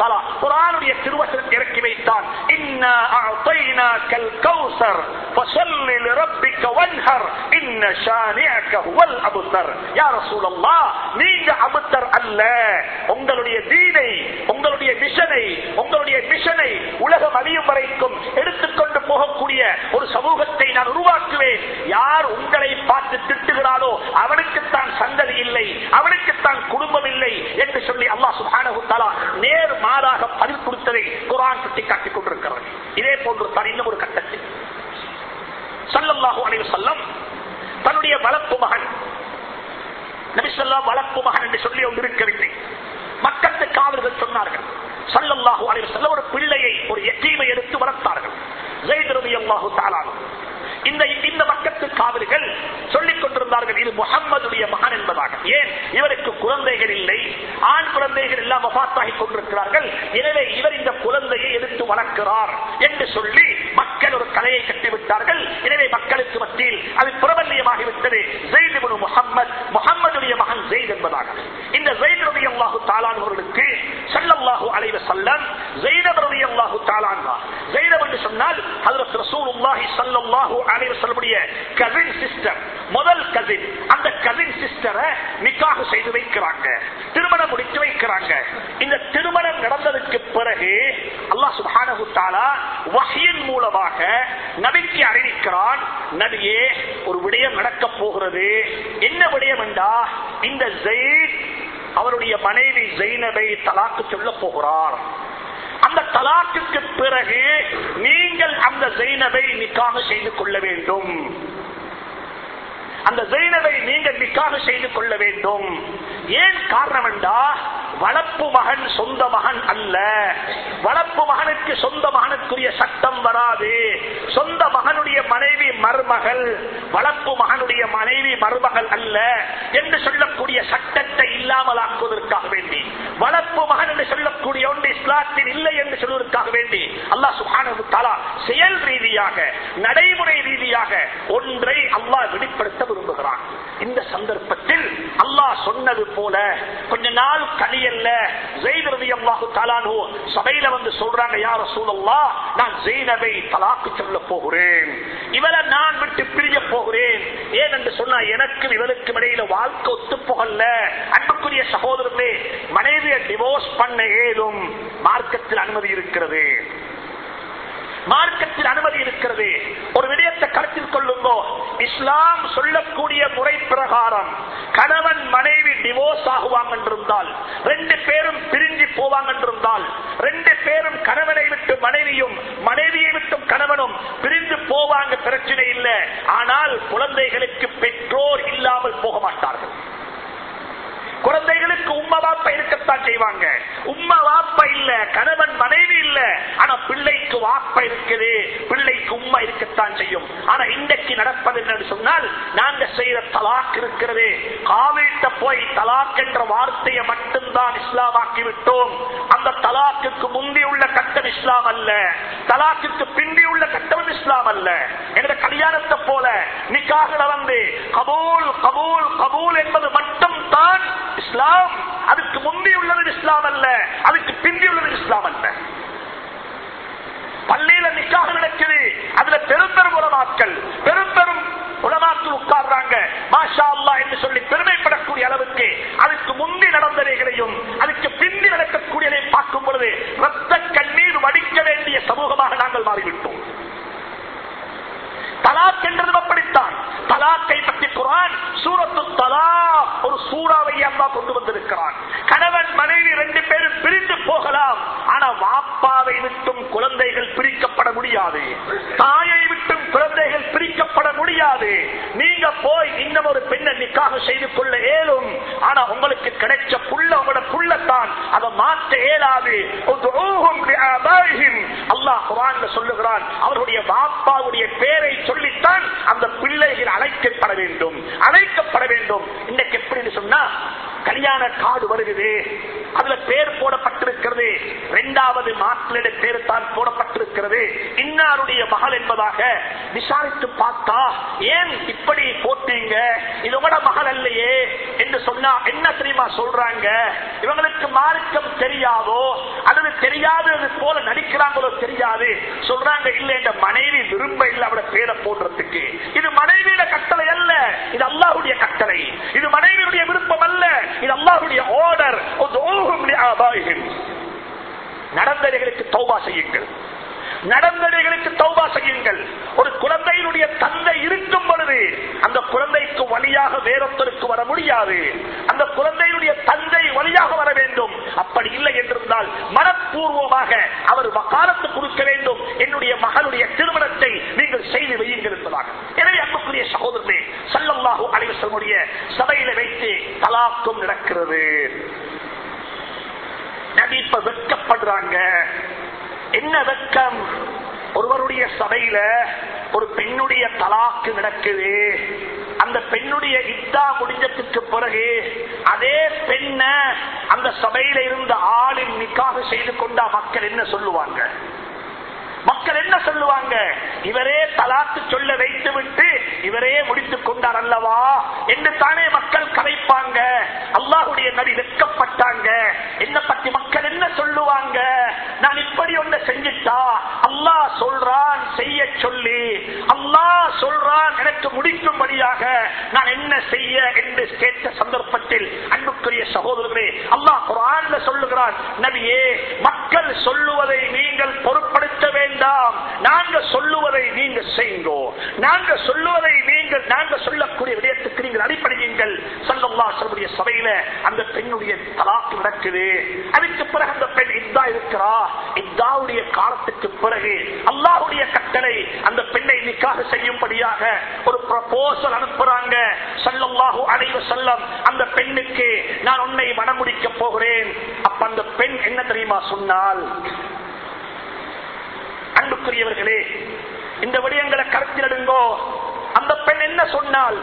குரானுடைய திருவசனம் இறக்கி வைத்தான். இன்னா அஅதைனாக்கல் இன்ன ஷானிஅக ஹுவல் அபுத்தர் யா ரசூலல்லாஹ் நீங்க அபுத்தர் அல்ல. உங்களுடைய தீனை உங்களுடைய மிஷனை உங்களுடைய மிஷனை உலகம் அழியும் வரைக்கும் எடுத்துக்கொண்டு போகக்கூடிய ஒரு சமூகத்தை நான் உருவாக்குவேன். யார் உங்களை பார்த்து திட்ட அவனுக்குத்தான் சந்ததி இல்லை அவனுக்குத்தான் குடும்பம் இல்லை என்று சொல்லி அல்லாஹ் சுப்ஹானஹு தஆலா நேர் மாறாக பதில் கொடுத்ததை குர்ஆன் சுட்டி காட்டிக் கொண்டிருக்கிறது இதே போன்று தான் இன்னும் ஒரு கட்டத்தில் ஸல்லல்லாஹு அலைஹி வஸல்லம் தன்னுடைய வளர்ப்பு மகன் நபிசல்லா வளர்ப்பு மகன் என்று சொல்லி ஒன்று இருக்கவில்லை மக்கத்து காவல்கள் சொன்னார்கள். சல்லல்லாஹு அலைவர் செல்ல ஒரு பிள்ளையை ஒரு எத்தீமை எடுத்து வளர்த்தார்கள். இந்த இந்த மக்கத்து காவல்கள் சொல்லிக் கொண்டிருந்தார்கள் இது முகம்மதுடைய மகன் என்பதாக. ஏன்? இவருக்கு குழந்தைகள் இல்லை. ஆண் குழந்தைகள் எல்லாம் வபாத்தாகி கொண்டிருக்கிறார்கள். எனவே இவர் இந்த குழந்தையை எடுத்து வளர்க்கிறார் என்று சொல்லி மக்கள் ஒரு கலையை கட்டிவிட்டார்கள் எனவே மக்களுக்கு மத்தியில் அது பிரபல்யமாகிவிட்டது ஜெயித் இப்னு முஹம்மத் முகம்மதுடைய மகன் ஜெயித் என்பதாக இந்த ஜெயித் ரலியல்லாஹு தாலானவர்களுக்கு ஸல்லல்லாஹு அலைஹி வஸல்லம் ஜெயினப் ரலியல்லாஹு தாலான்ஹா ஜெயினப் என்று சொன்னால் ஹஜ்ரத் ரசூலுல்லாஹி ஸல்லல்லாஹு சொல்லக்கூடிய கசின் சிஸ்டர் முதல் கசின் அந்த கசின் சிஸ்டரை நிக்காக செய்து வைக்கிறாங்க. திருமணம் முடித்து வைக்கிறாங்க. இந்த திருமணம் நடந்ததுக்கு பிறகு அல்லாஹ் சுப்ஹானஹு தஆலா மூலமாக நபிக்கு அறிவிக்கிறான் நபியே ஒரு விடயம் நடக்க போகிறது. என்ன விடயம் என்றா இந்த ஜெயித் அவருடைய மனைவி ஜெயினபை தலாக்கு சொல்ல போகிறார். தலாக்குக்கு பிறகு நீங்கள் அந்த ஜெயினவை நிக்காக செய்து கொள்ள வேண்டும். அந்த ஜெயினவை நீங்கள் நிக்காக செய்து கொள்ள வேண்டும். ஏன் காரணம் என்றா வளர்ப்பு மகன் சொந்த மகன் அல்ல. வளர்ப்பு மகனுக்கு சொந்த மகனுக்குரிய சட்டம் வராது. சொந்த மகனுடைய மனைவி மருமகள் வளர்ப்பு மகனுடைய மனைவி மருமகள் அல்ல என்று சொல்லக்கூடிய சட்டத்தை இல்லாமலாக்குவதற்காக வேண்டி. வளர்ப்பு மகன் என்று சொல்லக்கூடிய ஒன்று இஸ்லாத்தில் இல்லை என்று சொல்வதற்காக வேண்டி. அல்லாஹ் சுஹானு தாலா செயல் ரீதியாக நடைமுறை ரீதியாக ஒன்றை அல்லாஹ் வெளிப்படுத்த விரும்புகிறான். இந்த சந்தர்ப்பத்தில் அல்லாஹ் சொன்னது போல கொஞ்ச நாள் கலியல்ல ரலியல்லாஹு தஆலாஹு சபையில வந்து சொல்றாங்க யார சூழல்லா நான் ஜெய்னபை தலாக்கு சொல்ல போகிறேன். இவளை நான் விட்டு பிரிய போகிறேன். ஏன் என்று சொன்னா எனக்கு இவளுக்கு இடையில வாழ்க்கை ஒத்து போகல அன்புக்குரிய சகோதரர்களே மனைவியை டிவோர்ஸ் பண்ண ஏதும் மார்க்கத்தில் அனுமதி இருக்கிறது. மார்க்கத்தில் அனுமதி இருக்கிறது. ஒரு விடயத்தை கருத்தில் கொள்ளுங்கோ. இஸ்லாம் சொல்லக்கூடிய முறை பிரகாரம் கணவன் மனைவி டிவோர்ஸ் ஆகுவாங்க என்றிருந்தால் ரெண்டு பேரும் பிரிஞ்சு போவாங்க என்றிருந்தால் ரெண்டு பேரும் கணவனை விட்டு மனைவியும் மனைவியை விட்டு கணவனும் பிரிந்து போவாங்க பிரச்சனை இல்லை. ஆனால் குழந்தைகளுக்கு பெற்றோர் இல்லாமல் போக மாட்டார்கள். குழந்தைகளுக்கு உம்மா வாப்பா இருக்கத்தான் செய்வாங்க. உம்மா வாப்பா இல்ல. கணவன் மனைவி இல்ல. ஆனா பிள்ளைக்கு வாப்பா இருக்குது. பிள்ளைக்கு உம்மா இருக்கத்தான் செய்யும். ஆனா இன்றைக்கு நடப்பது என்னன்னு சொன்னால் நாங்க செய்யற தலாக் இருக்கிறது. காவிட்ட போய் தலாக் என்ற வார்த்தையை மட்டும்தான் இஸ்லாமாக்கி விட்டோம். அந்த தலாக்குக்கு முந்தி உள்ள கட்டம் இஸ்லாம் அல்ல. தலாக்குக்கு பிந்தி உள்ள கட்டம் இஸ்லாம் அல்ல. என்ற கல்யாணத்தை போல நிக்காக வந்து கபூல் கபூல் கபூல் என்பது மட்டும் தான் இஸ்லாம். அதுக்கு முந்தி உள்ளது இஸ்லாம் அல்ல. அதுக்கு பிந்தி உள்ளது இஸ்லாம் அல்ல. பள்ளியில நிக்காக நடக்குது அதுல பெரும்பெரும் உலமாக்கள் பெரும்பெரும் பெரும் உலமாக்கள் உட்கார்றாங்க. மாஷா அல்லா என்று சொல்லி பெருமைப்படக்கூடிய அளவுக்கு அதுக்கு முந்தி நடந்தவைகளையும் அதுக்கு பிந்தி நடக்கக்கூடியதையும் பார்க்கும் பொழுது ரத்த கண்ணீர் வடிக்க வேண்டிய சமூகமாக நாங்கள் மாறிவிட்டோம். தலாக் என்றதும் அப்படித்தான். தலாக்கை பற்றி குரான் சூரத்து தலா ஒரு சூறாவை அம்மா கொண்டு வந்திருக்கிறான். கணவன் மனைவி ரெண்டு பேரும் பிரிந்து போகலாம். ஆனா வாப்பாவை விட்டும் குழந்தைகள் பிரிக்கப்பட முடியாது. தாயை விட்டும் குழந்தைகள் பிரிக்கப்பட முடியாது. நீங்க போய் இன்னும் ஒரு பெண்ணை நிக்காக செய்து கொள்ள இயலும் ஆனா உங்களுக்கு கிடைச்ச புள்ள உங்களோட புள்ளத்தான். அதை மாற்ற இயலாது. அல்லாஹ் குரான் சொல்லுகிறான் அவருடைய வாப்பாவுடைய பேரை சொல்லித்தான் அந்த பிள்ளைகள் அழைக்கப்பட வேண்டும். அழைக்கப்பட வேண்டும். இன்னைக்கு எப்படின்னு சொன்னா கல்யாண காடு வருகிறது. அதுல பேர் போடப்பட்டிருக்கிறது. இரண்டாவது மாப்பிள்ளைய பேர் தான் போடப்பட்டு போடப்பட்டிருக்கிறது இன்னாருடைய மகள் என்பதாக விசாரித்து பார்த்தா ஏன் இப்படி போட்டீங்க? இதோட மகள் அல்லையே? என்று சொன்னா என்ன தெரியுமா சொல்றாங்க? இவங்களுக்கு மார்க்கம் தெரியாதோ? அல்லது தெரியாதது போல நடிக்கிறாங்களோ தெரியாது? சொல்றாங்க இல்ல இந்த மனைவி விரும்ப இல்ல அவட பேரை போடுறதுக்கு. இது மனைவியோட கட்டளை அல்ல. இது அல்லாஹுடைய கட்டளை. இது மனைவியுடைய விருப்பம் அல்ல. இது அல்லாஹுடைய ஆர்டர் நடந்தவைகளுக்கு தௌபா செய்யுங்கள். நடந்தவைகளுக்கு தௌபா செய்யுங்கள். ஒரு குழந்தையினுடைய தந்தை இருக்கும் பொழுது அந்த குழந்தைக்கு வழியாக வேறொத்தருக்கு வர முடியாது. அந்த குழந்தையினுடைய தந்தை வழியாக வர வேண்டும். அப்படி இல்லை என்றிருந்தால் மனப்பூர்வமாக அவர் வக்காலத்து கொடுக்க வேண்டும். என்னுடைய மகளுடைய திருமணத்தை நீங்கள் செய்து வையுங்கள் என்பதாக. எனவே அன்புக்குரிய சகோதரனே சல்லல்லாஹு அலைவசனுடைய சபையில வைத்து தலாக்கும் நடக்கிறது. நபி இப்ப வெட்கப்படுறாங்க. என்ன வெக்கம் ஒருவருடைய சபையில ஒரு பெண்ணுடைய தலாக்கு நடக்குது. அந்த பெண்ணுடைய இத்தா முடிஞ்சதுக்கு பிறகு அதே பெண்ண அந்த சபையில இருந்த ஆளின் நிக்காக செய்து கொண்டா மக்கள் என்ன சொல்லுவாங்க? மக்கள் என்ன சொல்லுவாங்க? இவரே தலாத்து சொல்ல வைத்து விட்டு இவரே முடித்துக் கொண்டார் அல்லவா? என்று தானே மக்கள் கதைப்பாங்க அல்லாஹுடைய நடி வெக்கப்பட்டாங்க என்ன பத்தி என்ன சொல்லுவாங்க? நான் இப்படி ஒண்ணு செஞ்சுட்டா அல்லா சொல்றான் செய்ய சொல்லி அல்லாஹ் சொல்றான் எனக்கு முடிக்கும்படியாக நான் என்ன செய்ய என்று கேட்ட சந்தர்ப்பம் சந்தர்ப்பத்தில் அன்புக்குரிய சகோதரர்களே அல்லாஹ் குரான்ல சொல்லுகிறான் நபியே மக்கள் சொல்லுவதை நீங்கள் பொருட்படுத்த வேண்டாம். நாங்க சொல்லுவதை நீங்க செய்யுங்கோ. நாங்க சொல்லுவதை நீங்கள் நாங்க சொல்லக்கூடிய விடயத்துக்கு நீங்கள் அடிப்படையுங்கள் சொல்லல்லா சொல்லுடைய சபையில அந்த பெண்ணுடைய தலாக்கு நடக்குது. அதுக்கு பிறகு அந்த பெண் இத்தா இருக்கிறா. இத்தாவுடைய காலத்துக்கு பிறகு அல்லாஹுடைய கட்டளை அந்த பெண்ணை நிக்காக செய்யும்படியாக ஒரு ப்ரப்போசல் அனுப்புறாங்க. சல்லல்லாஹு அனைவ செல்லம் அந்த பெண்ணுக்கு நான் உன்னை வடமுடிக்க போகிறேன். அப்ப அந்த பெண் என்ன தெரியுமா சொன்னால் அன்புக்குரியவர்களே இந்த விடயங்களை கருத்தில் எடுங்கோ. அந்த பெண் என்ன சொன்னால்?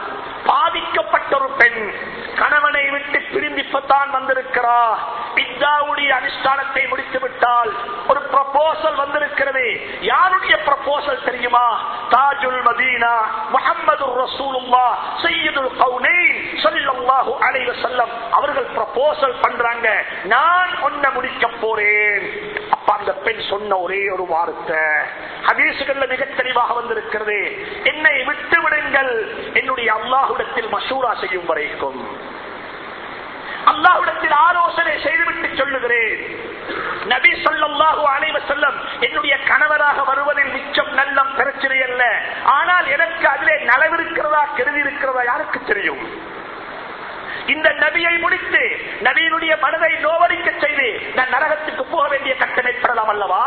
பாதிக்கப்பட்ட ஒரு பெண் கணவனை விட்டு திரும்பிப்பத்தான் வந்திருக்கிறா. பித்தாவுடைய அனுஷ்டானத்தை முடித்து விட்டால் ஒரு ப்ரப்போசல் வந்திருக்கிறது. யாருடைய ப்ரப்போசல் தெரியுமா? தாஜுல் மதீனா முகமது ரசூலுல்லா சையதுல் கவுனைன் ஸல்லல்லாஹு அலைஹி செல்லம் அவர்கள் ப்ரப்போசல் பண்றாங்க. நான் ஒன்ன முடிக்க போறேன். பெண் சொன்ன ஒரே ஒரு வார்த்தை. ஹதீசுகள்ல மிக தெளிவாக வந்திருக்கிறது. என்னை விட்டு விடுங்கள். என்னுடைய அல்லாஹுடத்தில் மசூரா செய்யும் வரைக்கும். அல்லாஹுடத்தில் ஆலோசனை செய்துவிட்டு சொல்லுகிறேன். நபி சொல்லல்லாஹு அலைவ செல்லம் என்னுடைய கணவராக வருவதில் மிச்சம் நல்லம் பிரச்சனை அல்ல. ஆனால் எனக்கு அதிலே நலவிருக்கிறதா கருதி இருக்கிறதா யாருக்கு தெரியும்? இந்த நபியை முடித்து நபியினுடைய மனதை நோவடிக்க செய்து நான் நரகத்துக்கு போக வேண்டிய கட்டம் பெறலாம் அல்லவா?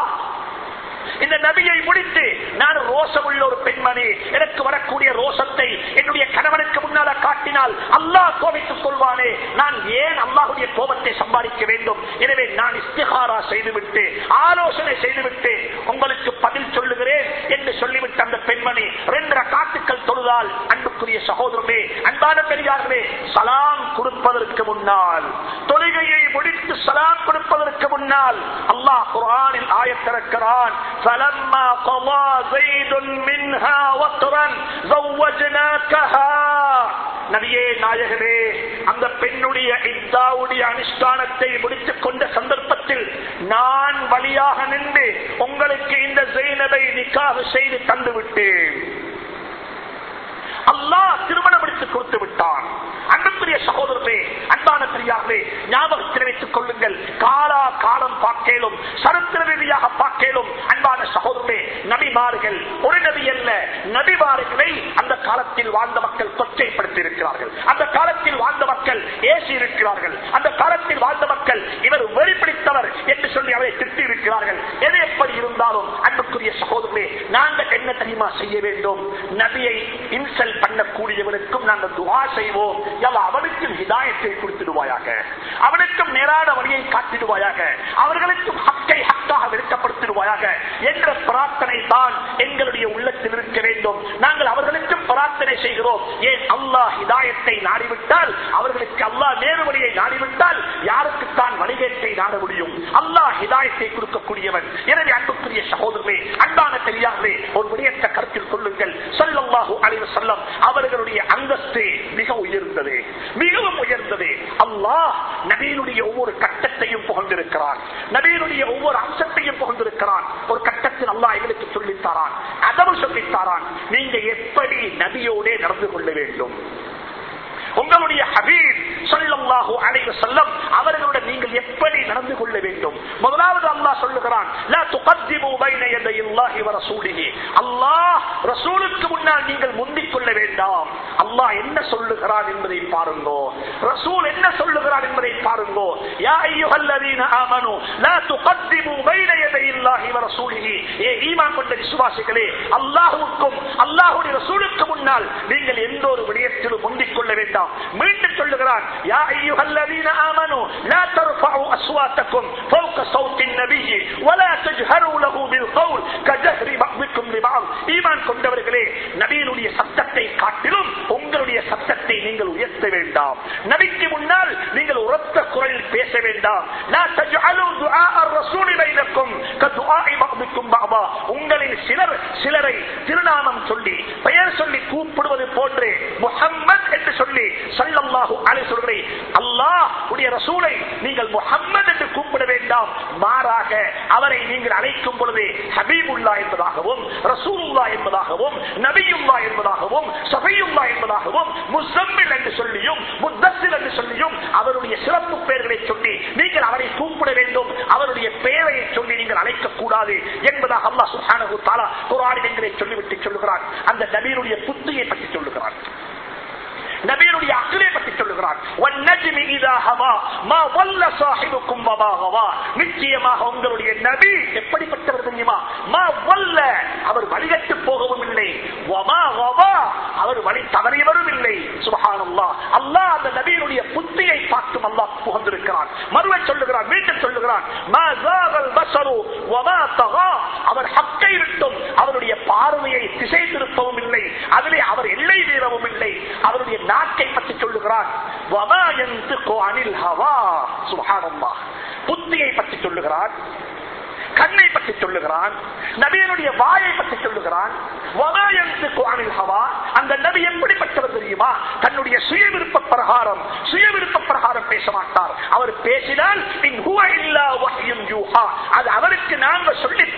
இந்த நபியை முடித்து நான் ரோசம் உள்ள ஒரு பெண்மணி எனக்கு வரக்கூடிய ரோசத்தை என்னுடைய கணவனுக்கு முன்னால காட்டினால் அல்லாஹ் கோபித்துக் கொள்வானே. நான் ஏன் அல்லாஹுடைய கோபத்தை சம்பாதிக்க வேண்டும். எனவே நான் இஸ்திகாரா செய்துவிட்டு ஆலோசனை செய்துவிட்டு உங்களுக்கு பதில் சொல்லுகிறேன் என்று சொல்லிவிட்டு அந்த பெண்மணி ரெண்டரை காத்துக்கள் தொழுதால் அன்புக்குரிய சகோதரமே அன்பான பெரியார்களே சலாம் கொடுப்பதற்கு முன்னால் தொழுகையை முடித்து சலாம் கொடுப்பதற்கு முன்னால் அல்லாஹ் குரானில் ஆயத்திறக்கிறான் நபியே நாயகரே அந்த பெண்ணுடைய இத்தாவுடைய அனுஷ்டானத்தை முடித்துக் கொண்ட சந்தர்ப்பத்தில் நான் வழியாக நின்று உங்களுக்கு இந்த ஜெயினதை நிக்காக செய்து தந்துவிட்டேன். அல்லாஹ் திருமணம் எடுத்து கொடுத்து விட்டான். அன்புக்குரிய சகோதரமே அன்பான பெரியார்களே ஞாபகத்தில் வைத்துக் கொள்ளுங்கள். காலா காலம் பார்க்கலும் சரித்திர ரீதியாக பார்க்கலும் அன்பான சகோதரமே நபிமார்கள் ஒரு நபி அல்ல நபிமார்களை அந்த காலத்தில் வாழ்ந்த மக்கள் கொச்சைப்படுத்தி இருக்கிறார்கள் அந்த காலத்தில் வாழ்ந்த மக்கள் ஏசி இருக்கிறார்கள் அந்த காலத்தில் வாழ்ந்த மக்கள் இவர் வெளிப்பிடித்தவர் என்று சொல்லி அவரை திட்டி இருக்கிறார்கள் எது எப்படி இருந்தாலும் அன்புக்குரிய சகோதரர்களே நாங்கள் என்ன தெரியுமா செய்ய வேண்டும்? நபியை இன்சல் பண்ணக்கூடியவனுக்கும் நாங்கள் துவா செய்வோம். அவனுக்கும் ஹிதாயத்தை கொடுத்துடுவாயாக. அவனுக்கும் நேரான வழியை காட்டிடுவாயாக. அவர்களுக்கும் ஹக்கை ஹக்காக விருக்கப்படுத்திடுவாயாக என்ற பிரார்த்தனை தான் எங்களுடைய உள்ளத்தில் இருக்க வேண்டும். நாங்கள் அவர்களுக்கும் பிரார்த்தனை செய்கிறோம். ஏன் அல்லாஹ் ஹிதாயத்தை நாடிவிட்டால் அவர்களுக்கு அல்லாஹ் நேரு வழியை நாடிவிட்டால் யாருக்குத்தான் வழிகேட்டை நாட முடியும்? அல்லாஹ் ஹிதாயத்தை கொடுக்கக்கூடியவன் எனவே அன்புக்குரிய சகோதரர்களே அன்பான பெரியார்களே ஒரு விடயத்தை கருத்தில் கொள்ளுங்கள் சொல்லல்லாஹு அலைவ செல்லம் அவர்களுடைய அந்தஸ்து மிக உயர்ந்தது மிகவும் உயர்ந்தது அல்லாஹ் நபீனுடைய ஒவ்வொரு கட்டத்தையும் புகழ்ந்திருக்கிறான் நபீனுடைய ஒவ்வொரு அம்சத்தையும் புகழ்ந்திருக்கிறான் ஒரு கட்டத்தில் அல்லாஹ் எங்களுக்கு சொல்லித்தாரான் அதவு சொல்லித்தாரான் நீங்க எப்படி நபியோடே நடந்து கொள்ள வேண்டும் உங்களுடைய ஹபீப் சொல்லல்லாஹு அலைஹி வஸல்லம் அவர்களுடன் நீங்கள் எப்படி நடந்து கொள்ள வேண்டும் முதலாவது அல்லாஹ் சொல்லுகிறான் லா துகத்திமு பைன யதையில்லாஹி அல்லாஹ் ரசூலுக்கு முன்னால் நீங்கள் முந்திக் கொள்ள வேண்டாம். அல்லாஹ் என்ன சொல்லுகிறான் என்பதை பாருங்கோ. ரசூல் என்ன சொல்லுகிறான் என்பதை பாருங்கோ. யா அய்யுஹல்லதீன ஆமனு லா துகத்திமு பைன யதையில்லாஹி வ ரசூலிஹி. ஏ ஈமான் கொண்ட விசுவாசிகளே அல்லாஹ்வுக்கும் அல்லாஹ்வுடைய ரசூலுக்கும் முன்னால் நீங்கள் எந்த ஒரு விடயத்திலும் முந்திக் கொள்ள வேண்டாம். மீண்டும் சொல்லுகிறான் யா அய்யுஹல்லதீன ஆமனு லா தர்ஃபஉ அஸ்வாத்தக்கும் ஃபௌக ஸௌத்தின் நபியி வலா தஜ்ஹரு லஹு பில் கௌல் கஜஹ்ரி பஅதிக்கும் லிபஅத் ஈமான் கொண்டவர்களே நபியினுடைய சத்தத்தை காட்டிலும் உங்களுடைய சத்தத்தை நீங்கள் உயர்த்த வேண்டாம். நபிக்கு முன்னால் நீங்கள் உரத்த குரலில் பேச வேண்டாம். உங்களில் சிலர் சிலரை திருநாமம் சொல்லி பெயர் சொல்லி கூப்பிடுவது போன்றே முகம்மது என்று சொல்லி சல்லல்லாஹு அலை சொல்கிறே அல்லாஹ் உடைய ரசூலை நீங்கள் முகம்மது என்று கூப்பிட வேண்டாம். மாறாக அவரை நீங்கள் அழைக்கும் பொழுது ஹபீபுல்லா என்பதாகவும் ரசூல்லா என்பதாகவும் நபியுல்லா என்பதாகவும் என்பதாகவும் சபையுல்லா என்பதாகவும் முசம்மில் என்று சொல்லியும் முத்தசில் என்று சொல்லியும் அவருடைய சிறப்பு பெயர்களை சொல்லி நீங்கள் அவரை கூப்பிட வேண்டும் அவருடைய பெயரை சொல்லி நீங்கள் அழைக்கக்கூடாது என்பதாக அல்லா சுஹானு தாலா குரான் எங்களை சொல்லிவிட்டு சொல்லுகிறார் அந்த நபீருடைய புத்தியை பற்றி சொல்லுகிறார் நபீருடைய அக்கலை பற்றி சொல்லுகிறான். நிச்சயமாக உங்களுடைய நபி எப்படிப்பட்டவர் தெரியுமா? அதிலே அவர் எல்லை வீரமும் இல்லை. அவருடைய நாக்கை பற்றி சொல்லுகிறான் ஹவா? புத்தியை பற்றி சொல்லுகிறான் கண்ணை பற்றி சொல்லுகிறான். நபியனுடைய வாயை பற்றி சொல்லுகிறான். ஹவா? அந்த நபி எப்படிப்பட்டவர் தெரியுமா? தன்னுடைய சுய விருப்ப பிரகாரம் சுய விருப்ப பிரகாரம் பேச மாட்டார். அவர் பேசினால் இன் அது அவருக்கு நாங்கள் சொல்லி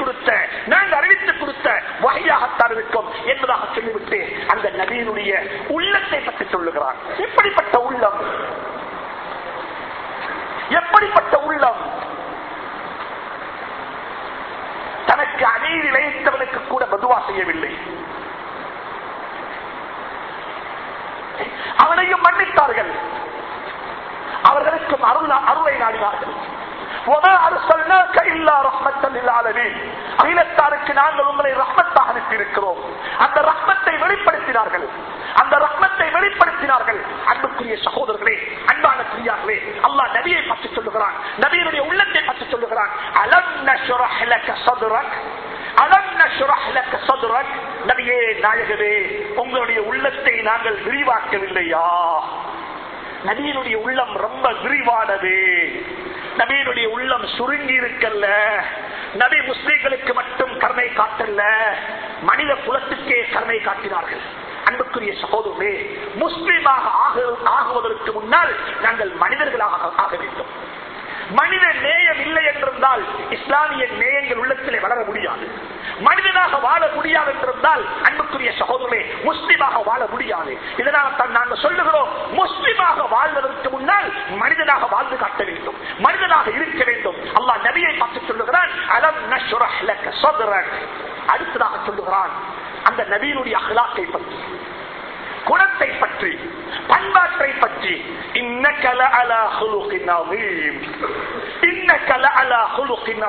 அன்பான அல்லா நபியை பற்றி சொல்லுகிறான். நபியினுடைய உள்ளத்தை பற்றி சொல்லுகிறான். அலம் நஷ்ரஹ் சதுரக்? நபியே நாயகவே உங்களுடைய உள்ளத்தை நாங்கள் விரிவாக்கவில்லையா? நபியினுடைய உள்ளம் ரொம்ப விரிவானது. நபியினுடைய உள்ளம் சுருங்கி இருக்கல்ல. நபி முஸ்லீம்களுக்கு மட்டும் கருணை காட்டல்ல. மனித குலத்துக்கே கருணை காட்டினார்கள். அன்புக்குரிய சகோதரே முஸ்லீமாக ஆகுவதற்கு முன்னால் நாங்கள் மனிதர்களாக ஆக வேண்டும். மனித நேயம் இல்லை என்றிருந்தால் இஸ்லாமிய நேயங்கள் உள்ளத்திலே வளர முடியாது. மனிதனாக வாழ முடியாது என்றிருந்தால் அன்புக்குரிய சகோதரே முஸ்லிமாக வாழ முடியாது. இதனால் தான் நாங்கள் சொல்லுகிறோம் முஸ்லிமாக வாழ்வதற்கு முன்னால் மனிதனாக வாழ்ந்து காட்ட வேண்டும். மனிதனாக இருக்க வேண்டும். அல்லா நபியை பார்த்து சொல்லுகிறான் அலம் நஷ்ரஹ் அடுத்ததாக சொல்லுகிறான் அந்த நபியினுடைய அகலாக்கை பற்றி குணத்தை பற்றி பண்பாட்டை பற்றி. இன்ன கல ஹுலுகின் அதீம். இன்னக ஹுலுகின்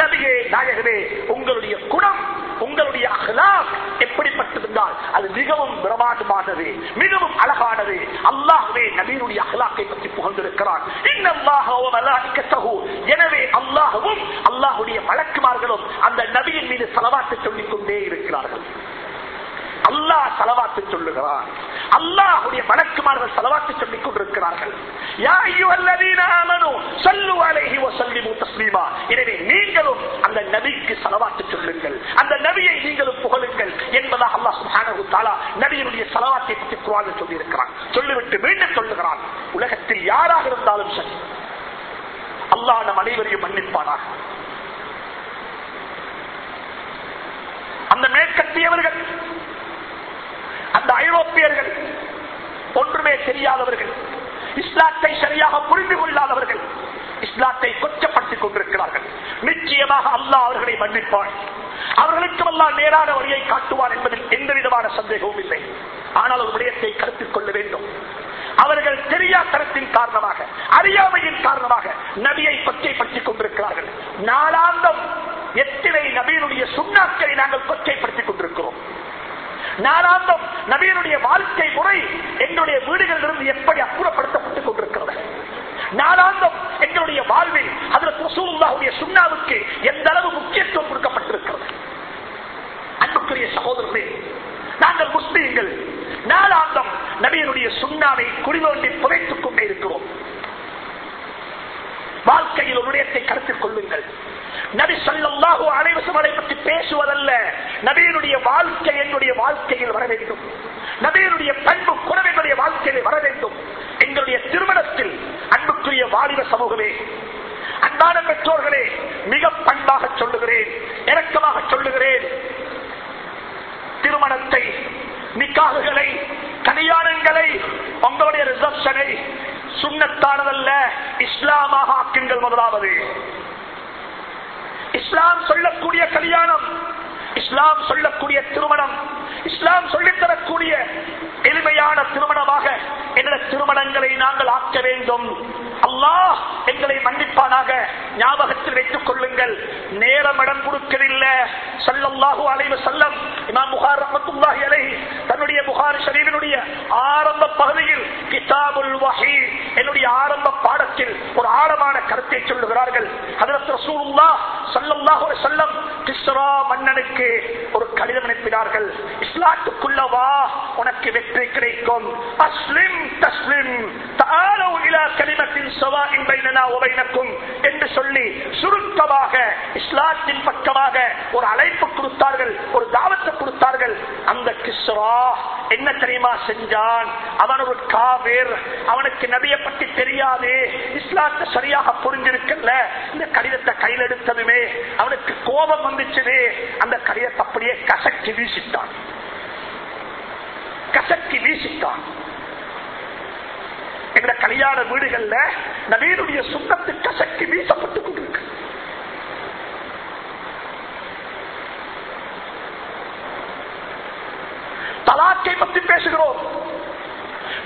நபியே நாயகரே உங்களுடைய குணம் உங்களுடைய அகலாக் எப்படிப்பட்டிருந்தால் அது மிகவும் பிரமாண்டமானது மிகவும் அழகானது. அல்லாஹ்வே நபீனுடைய அகலாக்கை பற்றி புகழ்ந்திருக்கிறார் இன்னல்லாஹ எனவே அல்லாஹவும் அல்லாஹுடைய மலக்குமார்களும் அந்த நபியின் மீது செலவாட்டு சொல்லிக் கொண்டே இருக்கிறார்கள். அல்லாஹ் செலவாத்து சொல்லுகிறார் அல்லாஹுடைய வழக்குமார்கள் செலவாத்து சொல்லிக் கொண்டிருக்கிறார்கள். எனவே நீங்களும் அந்த நபிக்கு செலவாத்து சொல்லுங்கள். அந்த நபியை நீங்களும் புகழுங்கள் என்பதாக அல்லாஹ் சுப்ஹானஹு தஆலா நபியினுடைய செலவாத்தை பற்றி குரான் சொல்லி இருக்கிறான் சொல்லிவிட்டு மீண்டும் சொல்லுகிறான். உலகத்தில் யாராக இருந்தாலும் சரி அல்லாஹ் நம் அனைவரையும் மன்னிப்பானாக. அந்த மேற்கத்தியவர்கள் அந்த ஐரோப்பியர்கள் ஒன்றுமே தெரியாதவர்கள் இஸ்லாத்தை சரியாக புரிந்து கொள்ளாதவர்கள் இஸ்லாத்தை கொச்சப்படுத்திக் கொண்டிருக்கிறார்கள். நிச்சயமாக அல்லாஹ் அவர்களை மன்னிப்பான். அவர்களுக்கும் எல்லாம் நேரான வழியை காட்டுவார் என்பதில் எந்த விதமான சந்தேகமும் இல்லை. ஆனால் ஒரு விடயத்தை கருத்தில் கொள்ள வேண்டும். அவர்கள் தெரியாத்தனத்தின் காரணமாக அறியாமையின் காரணமாக நபியை கொச்சைப்படுத்திக் கொண்டிருக்கிறார்கள். நாளாந்தம் எத்தனை நபியினுடைய சுண்ணாக்களை நாங்கள் கொச்சைப்படுத்திக் கொண்டிருக்கிறோம். நாளாந்தம் நபியனுடைய வாழ்க்கை முறை எங்களுடைய வீடுகளிலிருந்து எப்படி அப்புறப்படுத்தப்பட்டுக் கொண்டிருக்கிறது? நாளாந்தம் எங்களுடைய வாழ்வில் அதில் ரசூலுல்லாஹுடைய சுண்ணாவுக்கு எந்த அளவு முக்கியத்துவம் கொடுக்கப்பட்டிருக்கிறது? அன்புக்குரிய சகோதரர்களே நாங்கள் முஸ்லீம்கள் நாளாந்தம் நபியனுடைய சுண்ணாவை குடிதோண்டி புதைத்துக் கொண்டே இருக்கிறோம். வாழ்க்கையில் ஒரு விடயத்தை கருத்தில் கொள்ளுங்கள். நபி சொல்லாஹு அனைவசம் அதை பற்றி பேசுவதல்ல. நபியினுடைய வாழ்க்கை என்னுடைய வாழ்க்கையில் வர வேண்டும். நபியினுடைய பண்பு குணம் என்னுடைய வாழ்க்கையில் வர வேண்டும். எங்களுடைய திருமணத்தில் அன்புக்குரிய வாலிப சமூகமே அன்பான பெற்றோர்களே மிக பண்பாக சொல்லுகிறேன் இறக்கமாக சொல்லுகிறேன். திருமணத்தை நிக்காகுகளை கல்யாணங்களை உங்களுடைய ரிசப்ஷனை சுண்ணத்தானதல்ல இஸ்லாமாக ஆக்குங்கள் முதலாவது. இஸ்லாம் சொல்லக்கூடிய கல்யாணம் இஸ்லாம் சொல்லக்கூடிய திருமணம் இஸ்லாம் சொல்லித்தரக்கூடிய எளிமையான திருமணமாக என்ற திருமணங்களை நாங்கள் ஆக்க வேண்டும். அல்லாஹ் எங்களை மன்னிப்பானாக. ஞாபகத்தில் வைத்துக் கொள்ளுங்கள். நேரம் இடம் கொடுக்கவில்லை. சல்லல்லாஹு அலைவ செல்லம் இமாம் புகார் ரஹமத்துல்லாஹி அலை தன்னுடைய புகார் ஷரீஃபினுடைய ஆரம்ப பகுதியில் கிதாபுல் வஹி என்னுடைய ஆரம்ப பாடத்தில் ஒரு ஆழமான கருத்தை சொல்லுகிறார்கள். அதற்கு ரசூலுல்லாஹ் சல்லல்லாஹு அலைஹி வஸல்லம் கிஸ்ரா மன்னனுக்கு ஒரு கடிதம் அனுப்பினார்கள். இஸ்லாத்துக்குள்ளவா உனக்கு வெற்றி கிடைக்கும். அஸ்லிம் தஸ்லிம். தாலவு இலா கனிமத்தின் சவா பைனனா வ என்று சொல்லி சுருக்கமாக இஸ்லாத்தின் பக்கமாக ஒரு அழைப்பு கொடுத்தார்கள் ஒரு தாவத்தை கொடுத்தார்கள். அந்த கிஸ்ரா என்ன தெரியுமா செஞ்சான்? அவன் ஒரு காவேர் அவனுக்கு நபிய பற்றி தெரியாது. இஸ்லாத்தை சரியாக புரிஞ்சிருக்கல. இந்த கடிதத்தை கையில் எடுத்ததுமே அவனுக்கு கோபம் வந்துச்சுமே. அந்த கடிதத்தை அப்படியே கசக்கி வீசிட்டான். கசக்கி வீசிட்டான். எங்க கல்யாண வீடுகள்ல நவீனுடைய சுண்ணத்து கசக்கி வீசப்பட்டு கொண்டிருக்கு. தலாக்கை பத்தி பேசுகிறோம்.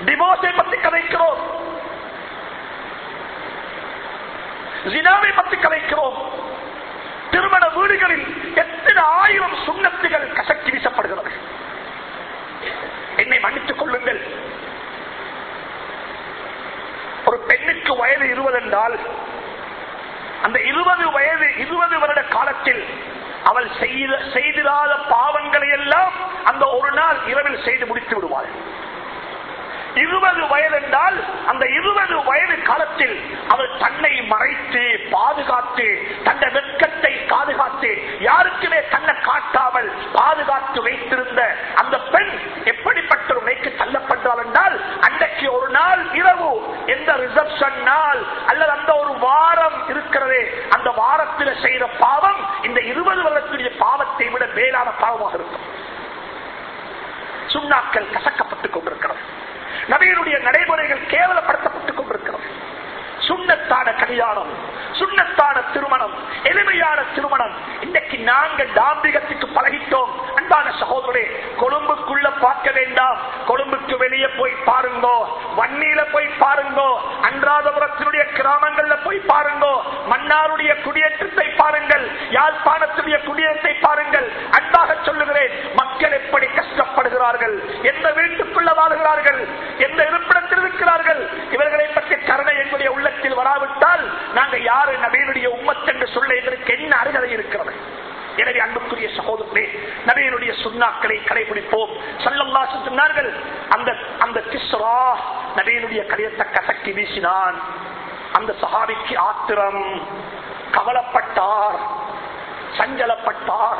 டிவோர்ஸை பத்தி கதைக்கிறோம். ஜினாவை பற்றி கதைக்கிறோம். திருமண வீடுகளில் எத்தனை ஆயிரம் சுண்ணத்துகள் கசக்கி வீசப்படுகிறது. என்னை மன்னித்துக் கொள்ளுங்கள். ஒரு பெண்ணுக்கு வயது இருபது என்றால் அந்த இருபது வயது இருபது வருட காலத்தில் அவள் செய்த செய்திராத பாவங்களை எல்லாம் அந்த ஒரு நாள் இரவில் செய்து முடித்து விடுவாள். இருபது வயது என்றால் அந்த இருபது வயது காலத்தில் அவள் தன்னை மறைத்து பாதுகாத்து தன்னை வெட்கத்தை பாதுகாத்து யாருக்குமே தன்னை காட்டாமல் பாதுகாத்து வைத்திருந்த அந்த பெண் எப்படிப்பட்ட ஒரு நிலைக்கு தள்ளப்பட்டால் என்றால் அன்றைக்கு ஒரு நாள் இரவு எந்த ரிசப்ஷன் நாள் அல்லது அந்த ஒரு வாரம் இருக்கிறதே அந்த வாரத்தில் செய்த பாவம் இந்த இருபது வருடத்துடைய பாவத்தை விட மேலான பாவமாக இருக்கும். சுண்ணாக்கள் கசக்கப்பட்டுக் கொண்டிருக்கிறது. நபியினுடைய நடைமுறைகள் கேவலப்படுத்தப்பட்டுக் கொண்டிருக்கிறது சுண்ணத்தான கல்யாணம் சுண்ணத்தான திருமணம் எளிமையான திருமணம். இன்னைக்கு நாங்கள் தாம்பிகத்துக்கு பழகிட்டோம். அன்பான சகோதரே கொழும்புக்குள்ள பார்க்க வேண்டாம். கொழும்புக்கு வெளியே போய் பாருங்கோ. வன்னியில போய் பாருங்கோ. அன்றாதபுரத்தினுடைய கிராமங்கள்ல போய் பாருங்கோ. மன்னாருடைய குடியேற்றத்தை பாருங்கள். யாழ்ப்பாணத்துடைய குடியேற்றத்தை பாருங்கள். அன்பாக சொல்லுகிறேன் மக்கள் எப்படி வாழ்கிறார்கள்? எந்த வீட்டுக்குள்ள வாழ்கிறார்கள்? எந்த இருப்பிடத்தில் இருக்கிறார்கள்? இவர்களை பற்றி கருணை எங்களுடைய உள்ளத்தில் வராவிட்டால் நாங்கள் யாரு? நபீனுடைய உம்மத் என்று சொல்ல எங்களுக்கு என்ன அருகதை இருக்கிறது? எனவே அன்புக்குரிய சகோதரர்களே நபீனுடைய சுண்ணாக்களை கடைபிடிப்போம். சல்லல்லா சொன்னார்கள் அந்த அந்த கிஸ்ரா நபியனுடைய கடிதத்தை கசக்கி வீசினான். அந்த சஹாபிக்கு ஆத்திரம் கவலைப்பட்டார். சஞ்சலப்பட்டார்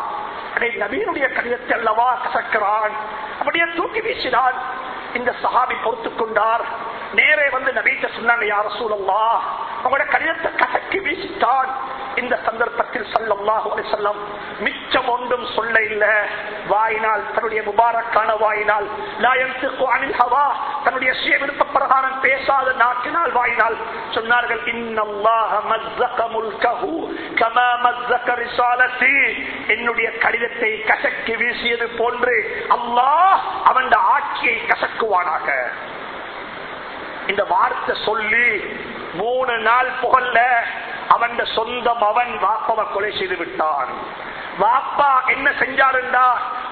அதை நபீனுடைய கடிதத்தை அல்லவா கசக்கிறான். அப்படியே தூக்கி வீசினான். இந்த சஹாபி பொறுத்துக் கொண்டார். நேரே வந்து நபீட்ட சொன்னாங்க யார சூழல்லா அவங்களோட கடிதத்தை கசக்கி வீசித்தான் இந்த சந்தர்ப்பத்தில் சல்லல்லாஹு செல்லம் மிச்சம் ஒன்றும் சொல்ல இல்ல. வாயினால் தன்னுடைய முபாரக்கான வாயினால் லா யன்திகு அனில் ஹவா தன்னுடைய சுய விருப்ப பிரகாரம் பேசாத நாட்டினால் வாயினால் சொன்னார்கள் என்னுடைய கடிதத்தை கசக்கி வீசியது போன்று அல்லாஹ் அவன் ஆட்சியை கசக்குவானாக. இந்த வார்த்தை சொல்லி மூணு நாள் புகழ்ல அவன் சொந்த மவன் வாப்பவ கொலை செய்து விட்டான். வாப்பா என்ன செஞ்சாருண்டா?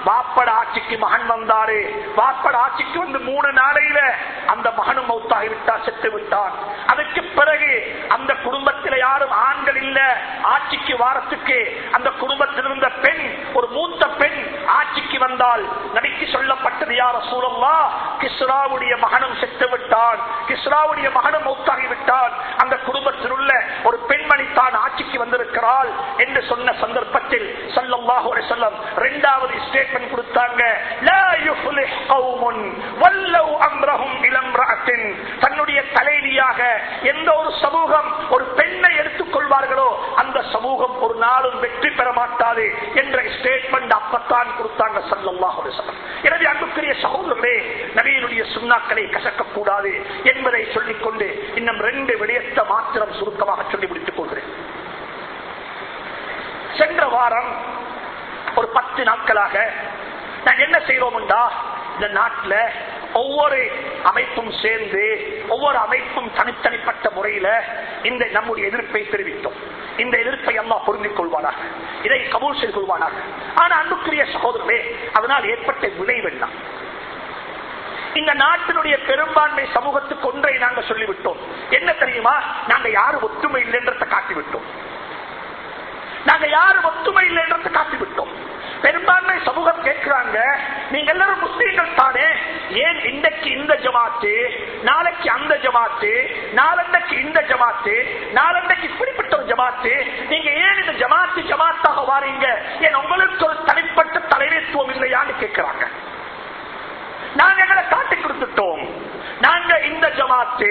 வாப்பட ஆட்சிக்கு மகன் வந்தாரு. வாப்பட ஆட்சிக்கு வந்து மூணு நாளையில அந்த மகனும் மௌத்தாகி விட்டா செத்து விட்டான். அதுக்கு பிறகு அந்த குடும்பத்தில் யாரும் ஆண்கள் இல்ல. ஆட்சிக்கு வாரத்துக்கு அந்த குடும்பத்தில் இருந்த பெண் ஒரு மூத்த பெண் ஆட்சிக்கு வந்தால் நடிக்கு சொல்லப்பட்டது யார சூழல்லா கிஸ்ராவுடைய மகனும் செத்து விட்டான். கிஸ்ராவுடைய மகனும் மௌத்தாகி விட்டான். அந்த குடும்பத்தில் உள்ள ஒரு பெண்மணி தான் ஆட்சிக்கு வந்திருக்கிறாள் என்று சொன்ன சந்தர்ப்பம் காலத்தில் சல்லல்லாஹு அலைஹி இரண்டாவது ஸ்டேட்மெண்ட் கொடுத்தாங்க வல்லவ் தன்னுடைய தலைவியாக எந்த ஒரு சமூகம் ஒரு பெண்ணை எடுத்துக் கொள்வார்களோ அந்த சமூகம் ஒரு நாளும் வெற்றி பெற மாட்டாது என்ற ஸ்டேட்மெண்ட் அப்பத்தான் கொடுத்தாங்க சல்லல்லாஹு அலைஹி எனவே அன்புக்குரிய சகோதரர்களே நபியினுடைய சுண்ணாக்களை கசக்கக்கூடாது என்பதை சொல்லிக்கொண்டு இன்னும் ரெண்டு விடயத்தை மாத்திரம் சுருக்கமாக சொல்லி முடித்துக் கொள்கிறேன். சென்ற வாரம் ஒரு பத்து நாட்களாக நாங்கள் என்ன செய்யறோம்டா இந்த நாட்டில் ஒவ்வொரு அமைப்பும் சேர்ந்து ஒவ்வொரு அமைப்பும் தனித்தனிப்பட்ட முறையில இந்த நம்முடைய எதிர்ப்பை தெரிவித்தோம். இந்த எதிர்ப்பை அம்மா பொருந்திக் கொள்வானாக. இதை கபூல் செய்து கொள்வானாக. ஆனா அன்புக்குரிய சகோதரமே அதனால் ஏற்பட்ட விளைவெல்லாம் இந்த நாட்டினுடைய பெரும்பான்மை சமூகத்துக்கு ஒன்றை நாங்கள் சொல்லிவிட்டோம். என்ன தெரியுமா? நாங்கள் யாரும் ஒற்றுமை இல்லை என்றதை காட்டிவிட்டோம். நாங்க யாரும் ஒத்துமை இல்லை என்று காட்டிவிட்டோம். பெரும்பான்மை சமூகம் கேட்கிறாங்க நீங்க எல்லாரும் முஸ்லீம்கள் தானே? ஏன் இன்றைக்கு இந்த ஜமாத்து நாளைக்கு அந்த ஜமாத்து நாளந்தைக்கு இந்த ஜமாத்து நாளந்தைக்கு இப்படிப்பட்ட ஒரு ஜமாத்து? நீங்க ஏன் இந்த ஜமாத்து ஜமாத்தாக வாரீங்க? ஏன் உங்களுக்கு ஒரு தனிப்பட்ட தலைமைத்துவம் இல்லையான்னு கேட்கிறாங்க. நாங்க எங்களை காட்டி கொடுத்துட்டோம். நாங்க இந்த ஜமாத்து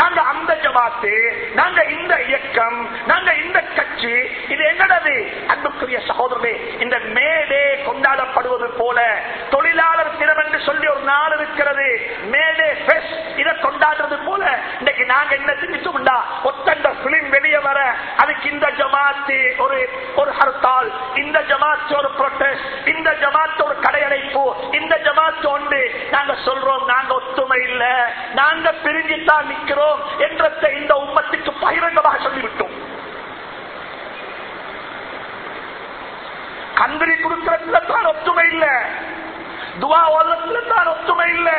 நாங்க அந்த ஜமாத்து நாங்க இந்த இயக்கம் நாங்க இந்த கட்சி இது என்னடது? அன்புக்குரிய சகோதரர்களே இந்த மேடே கொண்டாடப்படுவது போல தொழிலாளர் தினம் என்று சொல்லி ஒரு நாள் இருக்கிறது. மேடே பெஸ் இதை கொண்டாடுறது போல இன்னைக்கு நாங்க என்ன செஞ்சுட்டோம்டா ஒத்தண்ட பிலிம் வெளியே வர அதுக்கு இந்த ஜமாத்து ஒரு ஒரு ஹர்த்தால் இந்த ஜமாத்து ஒரு ப்ரொட்டஸ்ட் இந்த ஜமாத்து ஒரு கடையடைப்பு இந்த ஜமாத்து ஒன்று. நாங்க சொல்றோம் நாங்க ஒத்துமை இல்லை. நாங்க பிரிஞ்சுதான் நிக்கிறோம் என்றதை இந்த உம்மத்துக்கு பகிரங்கமாக சொல்லிவிட்டோம். கந்திரி கொடுக்கறதுல தான் ஒத்துமை இல்ல. துவா ஓதத்துல தான் ஒத்துமை இல்ல.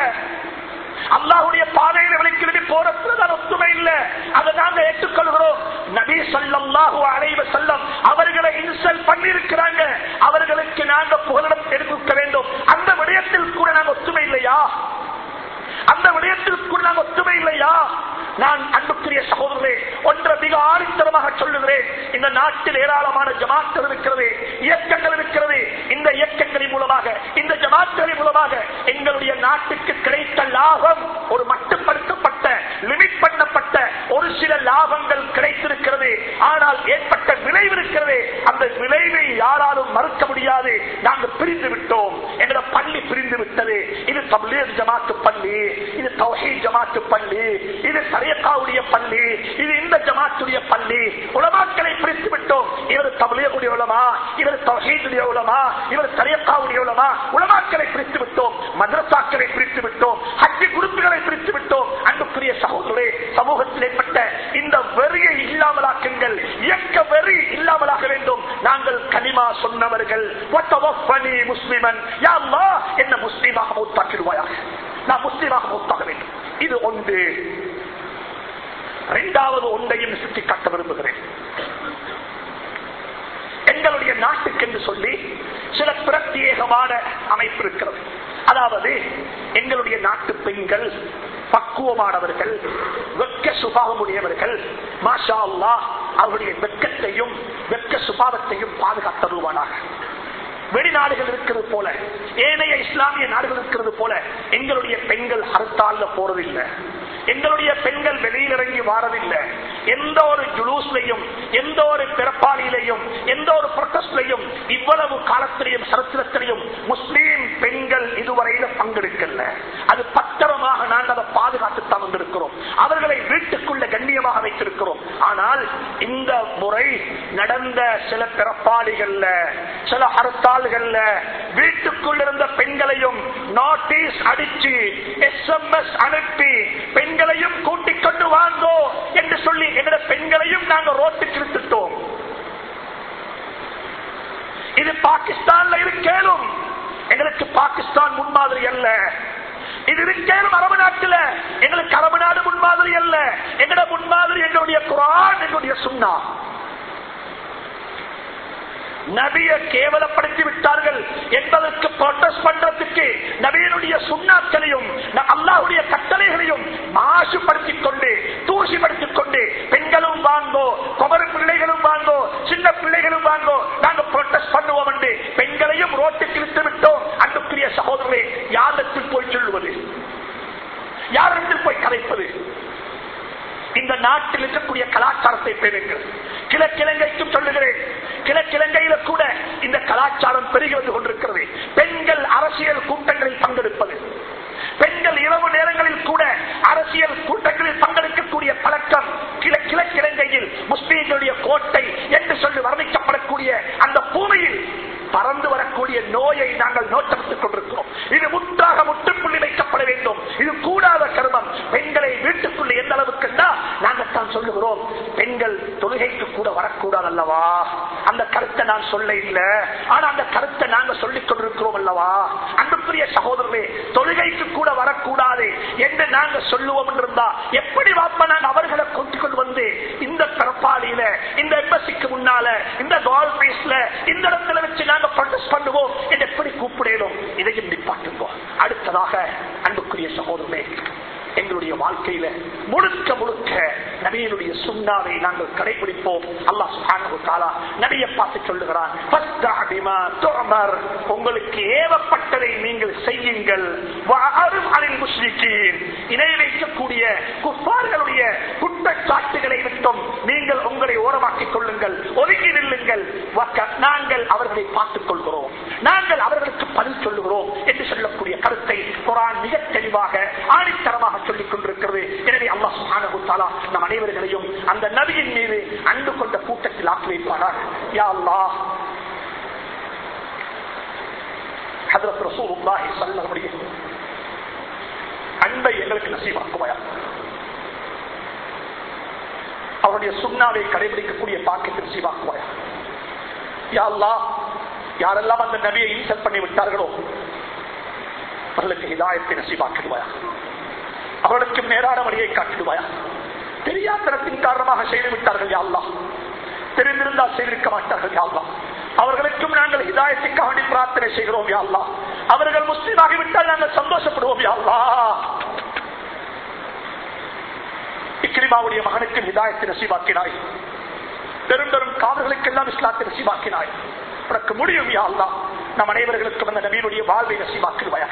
அல்லாஹுடைய பாதையில விளக்கிறது போறதுல தான் ஒத்துமை இல்ல. அதை நாங்க ஏற்றுக்கொள்கிறோம். நபி ஸல்லல்லாஹு அலைஹி செல்லம் அவர்களை இன்சல்ட் பண்ணியிருக்கிறாங்க. அவர்களுக்கு நாங்க புகலிடம் எடுக்க வேண்டும் அந்த விடயத்தில் கூட நாங்க ஒத்துமை இல்லையா அந்த விடயத்தில் கூட நாங்க ஒத்துமை இல்லையா நான் அன்புக்குரிய சகோதரரே ஒன்றை மிக ஆணித்தரமாக சொல்லுகிறேன். இந்த நாட்டில் ஏராளமான ஜமாத்தல் இருக்கிறது இயக்கங்கள் இருக்கிறது. இந்த இயக்கங்களின் மூலமாக இந்த ஜமாத்தலின் மூலமாக எங்களுடைய நாட்டுக்கு கிடைத்த லாபம் ஒரு மட்டுப்படுத்தப்பட்ட லிமிட் பண்ணப்பட்ட ஒரு சில லாபங்கள் கிடைத்திருக்கிறது. ஆனால் ஏற்பட்ட விளைவு இருக்கிறது. அந்த விளைவை யாராலும் மறுக்க முடியாது நாங்கள் பிரிந்து விட்டோம் எங்களோட பள்ளி பிரிந்து விட்டது இது தப்லீக் ஜமாத்து பள்ளி இது தௌஹீத் ஜமாத்து பள்ளி இது சரியக்காவுடைய பள்ளி இது இந்த ஜமாத்துடைய பள்ளி. உலமாக்களை பிரித்து விட்டோம். இவர் தபலியகுடைய உலமா இவர் தௌஹீதுடைய உலமா இவர் சரியக்காவுடைய உலமா. உலமாக்களை பிரித்து விட்டோம். மதரசாக்களை பிரித்து விட்டோம். ஹஜ்ஜி குடும்பங்களை பிரித்து விட்டோம். அன்புக்குரிய சகோதரே சமூகத்தில் ஏற்பட்ட இந்த வெறியை இல்லாமலாக்குங்கள். இயக்க வெறி இல்லாமலாக வேண்டும். நாங்கள் கனிமா சொன்னவர்கள். முஸ்லிமன். என்ன முஸ்லீமாக மூத்தாக்கிடுவாயாக நான் முஸ்லீமாக மூத்தாக வேண்டும் இது ஒன்று என்று சுட்டிக்காட்ட விரும்புகிறேன். எங்களுடைய நாட்டுக்கு என்று சொல்லி சில பிரத்யேகமான அமைப்பு இருக்கிறது. அதாவது எங்களுடைய நாட்டு பெண்கள் பக்குவமானவர்கள் வெக்க சுபாவம் உடையவர்கள் மாஷா அல்லா அவருடைய வெக்கத்தையும் வெக்க சுபாவத்தையும் பாதுகாத்தருவானாக வெளிநாடுகள் இருக்கிறது போல ஏனைய இஸ்லாமிய நாடுகள் இருக்கிறது போல எங்களுடைய பெண்கள் ஹர்த்தால்ல போறதில்லை. எங்களுடைய பெண்கள் வெளியில் இறங்கி வாரதில்லை எந்த ஒரு ஜுலூஸ்லையும் எந்த ஒரு பிறப்பாளியிலையும் எந்த ஒரு புரொட்டஸ்ட்லையும் இவ்வளவு காலத்திலையும் சரித்திரத்திலையும் முஸ்லீம் பெண்கள் இதுவரையில பங்கெடுக்கல. அது பத்திரமாக நாங்கள் அதை பாதுகாத்துத்தான் வந்திருக்கிறோம். அவர்களை வீட்டுக்குள்ள கண்ணியமாக வைத்திருக்கிறோம். ஆனால் இந்த முறை நடந்த சில பிறப்பாளிகள்ல சில அறுத்தாள்கள்ல வீட்டுக்குள் இருந்த பெண்களையும் நோட்டீஸ் அடிச்சு எஸ் எம் எஸ் அனுப்பி பெண்களையும் கூட்டிக் கொண்டு வாங்கோ என்று சொல்லி எங்களோட பெண்களையும் நாங்கள் ரோட்டுக்கு இழுத்துட்டோம். இது பாகிஸ்தான்ல இருக்கேனும் எங்களுக்கு பாகிஸ்தான் முன்மாதிரி அல்ல. இது இருக்கேனும் அரபு நாட்டில் எங்களுக்கு அரபு நாடு முன்மாதிரி அல்ல. எங்களோட முன்மாதிரி எங்களுடைய குரான் எங்களுடைய சுண்ணா நபிய கேவலப்படுத்தி விட்டார்கள் என்பதற்கு ப்ரொட்டஸ்ட் பண்றதுக்கு நபியனுடைய சுண்ணாக்களையும் அல்லாஹுடைய கட்டளைகளையும் மாசுபடுத்திக் கொண்டு தூசிப்படுத்திக் கொண்டு பெண்களும் வாங்கோ குமரு பிள்ளைகளும் வாங்கோ சின்ன பிள்ளைகளும் வாங்கோ நாங்க ப்ரொட்டஸ்ட் பண்ணுவோம் என்று பெண்களையும் ரோட்டுக்கு இழுத்து விட்டோம். அன்புக்குரிய சகோதரரை யாரிடத்தில் போய் சொல்லுவது? யாரிடத்தில் போய் கலைப்பது இந்த நாட்டில் இருக்கக்கூடிய கலாச்சாரத்தை பெறுங்கள் கிழக்கிழங்கைக்கும் சொல்லுகிறேன். கிழக்கிழங்கையில கூட இந்த கலாச்சாரம் பெருகி வந்து கொண்டிருக்கிறது. பெண்கள் அரசியல் கூட்டங்களில் பங்கெடுப்பது. பெண்கள் இரவு நேரங்களில் கூட அரசியல் கூட்டங்களில் பங்கெடுக்கக்கூடிய பழக்கம் கிழக்கிழங்கையில் முஸ்லீம்களுடைய கோட்டை என்று சொல்லி வர்ணிக்கப்படக்கூடிய அந்த பூமியில் பறந்து வரக்கூடிய நோயை நாங்கள் நோட்டமிட்டுக் கொண்டிருக்கிறோம். இது முற்றாக முற்றுப்புள்ளி வைக்கப்பட வேண்டும். இது கூடாத கருமம். பெண்களை எந்த அளவுக்கு நாங்கள் தான் சொல்லுகிறோம். பெண்கள் தொழுகைக்கு கூட வரக்கூடாது அல்லவா? அந்த கருத்தை நான் சொல்ல இல்லை. ஆனா அந்த கருத்தை நாங்க சொல்லிக் கொண்டிருக்கிறோம் அல்லவா? அன்புக்குரிய சகோதரர்களே தொழுகைக்கு கூட வரக்கூடாது என்று நாங்க சொல்லுவோம் இருந்தா எப்படி வாப்ப நான் அவர்களை கொண்டு கொண்டு வந்து இந்த பிறப்பாளியில இந்த எம்பசிக்கு முன்னால இந்த கால் பீஸ்ல இந்த இடத்துல வச்சு நாங்க ப்ரொடெஸ்ட் பண்ணுவோம் என்று எப்படி கூப்பிடணும் இதையும் நிப்பாட்டுவோம் அடுத்ததாக அன்புக்குரிய சகோதரமே எங்களுடைய வாழ்க்கையில முழுக்க முழுக்க நபியனுடைய சுண்ணாவை நாங்கள் கடைபிடிப்போம். அல்லாஹ் சுப்ஹானஹு தஆலா நபியை பார்த்து சொல்லுகிறான் உங்களுக்கு ஏவப்பட்டதை நீங்கள் செய்யுங்கள். இணை வைக்கக்கூடிய குப்பார்களுடைய குற்றச்சாட்டுகளை விட்டும் நீங்கள் உங்களை ஓரமாக்கிக் கொள்ளுங்கள் ஒதுங்கி நில்லுங்கள். வக்க- நாங்கள் அவர்களை பார்த்துக் கொள்கிறோம். நாங்கள் அவர்களுக்கு பதில் சொல்லுகிறோம் என்று சொல்லக்கூடிய கருத்தை குரான் மிக தெளிவாக ஆணித்தரமாக சொல்லிக் கொண்டிருக்கிறது எனவே அல்லாஹ் தாலா நம் அனைவர்களையும் அந்த நபியின் மீது அன்பு கொண்ட கூட்டத்தில் ஆக்கி வைப்பாராக. யா அல்லா ஹஜரத் ரசூலுல்லாஹி ஸல்லல்லாஹு அன்பை எங்களுக்கு நசீவாக்குவாயா. அவருடைய சுண்ணாவை கடைபிடிக்கக்கூடிய பாக்கியத்தை நசீவாக்குவாயா. யா அல்லா யாரெல்லாம் அந்த நபியை இன்சல் பண்ணி விட்டார்களோ அவர்களுக்கு இதாயத்தை நசீவாக்கிடுவாயா. அவர்களுக்கு நேரான வழியை காட்டிடுவாயா. தெரியாதனத்தின் காரணமாக செய்து விட்டார்கள் யா தெரிந்திருந்தால் செய்திருக்க மாட்டார்கள் யாழ்லா அவர்களுக்கும் நாங்கள் ஹிதாயத்துக்காக வேண்டி பிரார்த்தனை செய்கிறோம் யாழ்லா அவர்கள் முஸ்லீம் ஆகிவிட்டால் நாங்கள் சந்தோஷப்படுவோம் யாழ்லா இக்ரிமாவுடைய மகனுக்கு இதாயத்தை நசீவாக்கினாய் பெரும் பெரும் காதல்களுக்கெல்லாம் இஸ்லாத்தை நசீவாக்கினாய் உனக்கு முடியும் யாழ்லா நம் அனைவர்களுக்கும் அந்த நபியினுடைய வாழ்வை நசீவாக்கிடுவாயா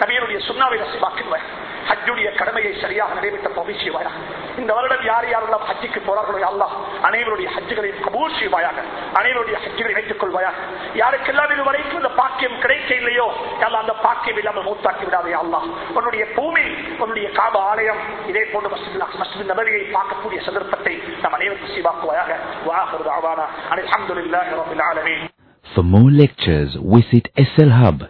நபியினுடைய சுண்ணாவை நசீவாக்கிடுவாயா ஹஜ்ஜுடைய கடமையை சரியாக நிறைவேற்ற பகுதி இந்த வருடம் யார் யாரெல்லாம் ஹஜ்ஜிக்கு போறார்களோ யா அல்லாஹ் அனைவருடைய ஹஜ்ஜுகளையும் கபூர் செய்வாயாக அனைவருடைய ஹஜ்ஜுகளை இணைத்துக் கொள்வாயாக. யாருக்கெல்லாம் இதுவரைக்கும் இந்த பாக்கியம் கிடைக்க இல்லையோ எல்லாம் அந்த பாக்கியம் இல்லாமல் மூத்தாக்கி விடாதே யா அல்லாஹ். உன்னுடைய பூமி உன்னுடைய காப ஆலயம் இதே போன்று மஸ்ஜித் மஸ்ஜித் நபரியை பார்க்கக்கூடிய சந்தர்ப்பத்தை நம் அனைவருக்கும் சீவாக்குவாயாக வாஹர் தாவானா அல்ஹம்துலில்லாஹி ரப்பில் ஆலமீன். For more lectures, visit slhub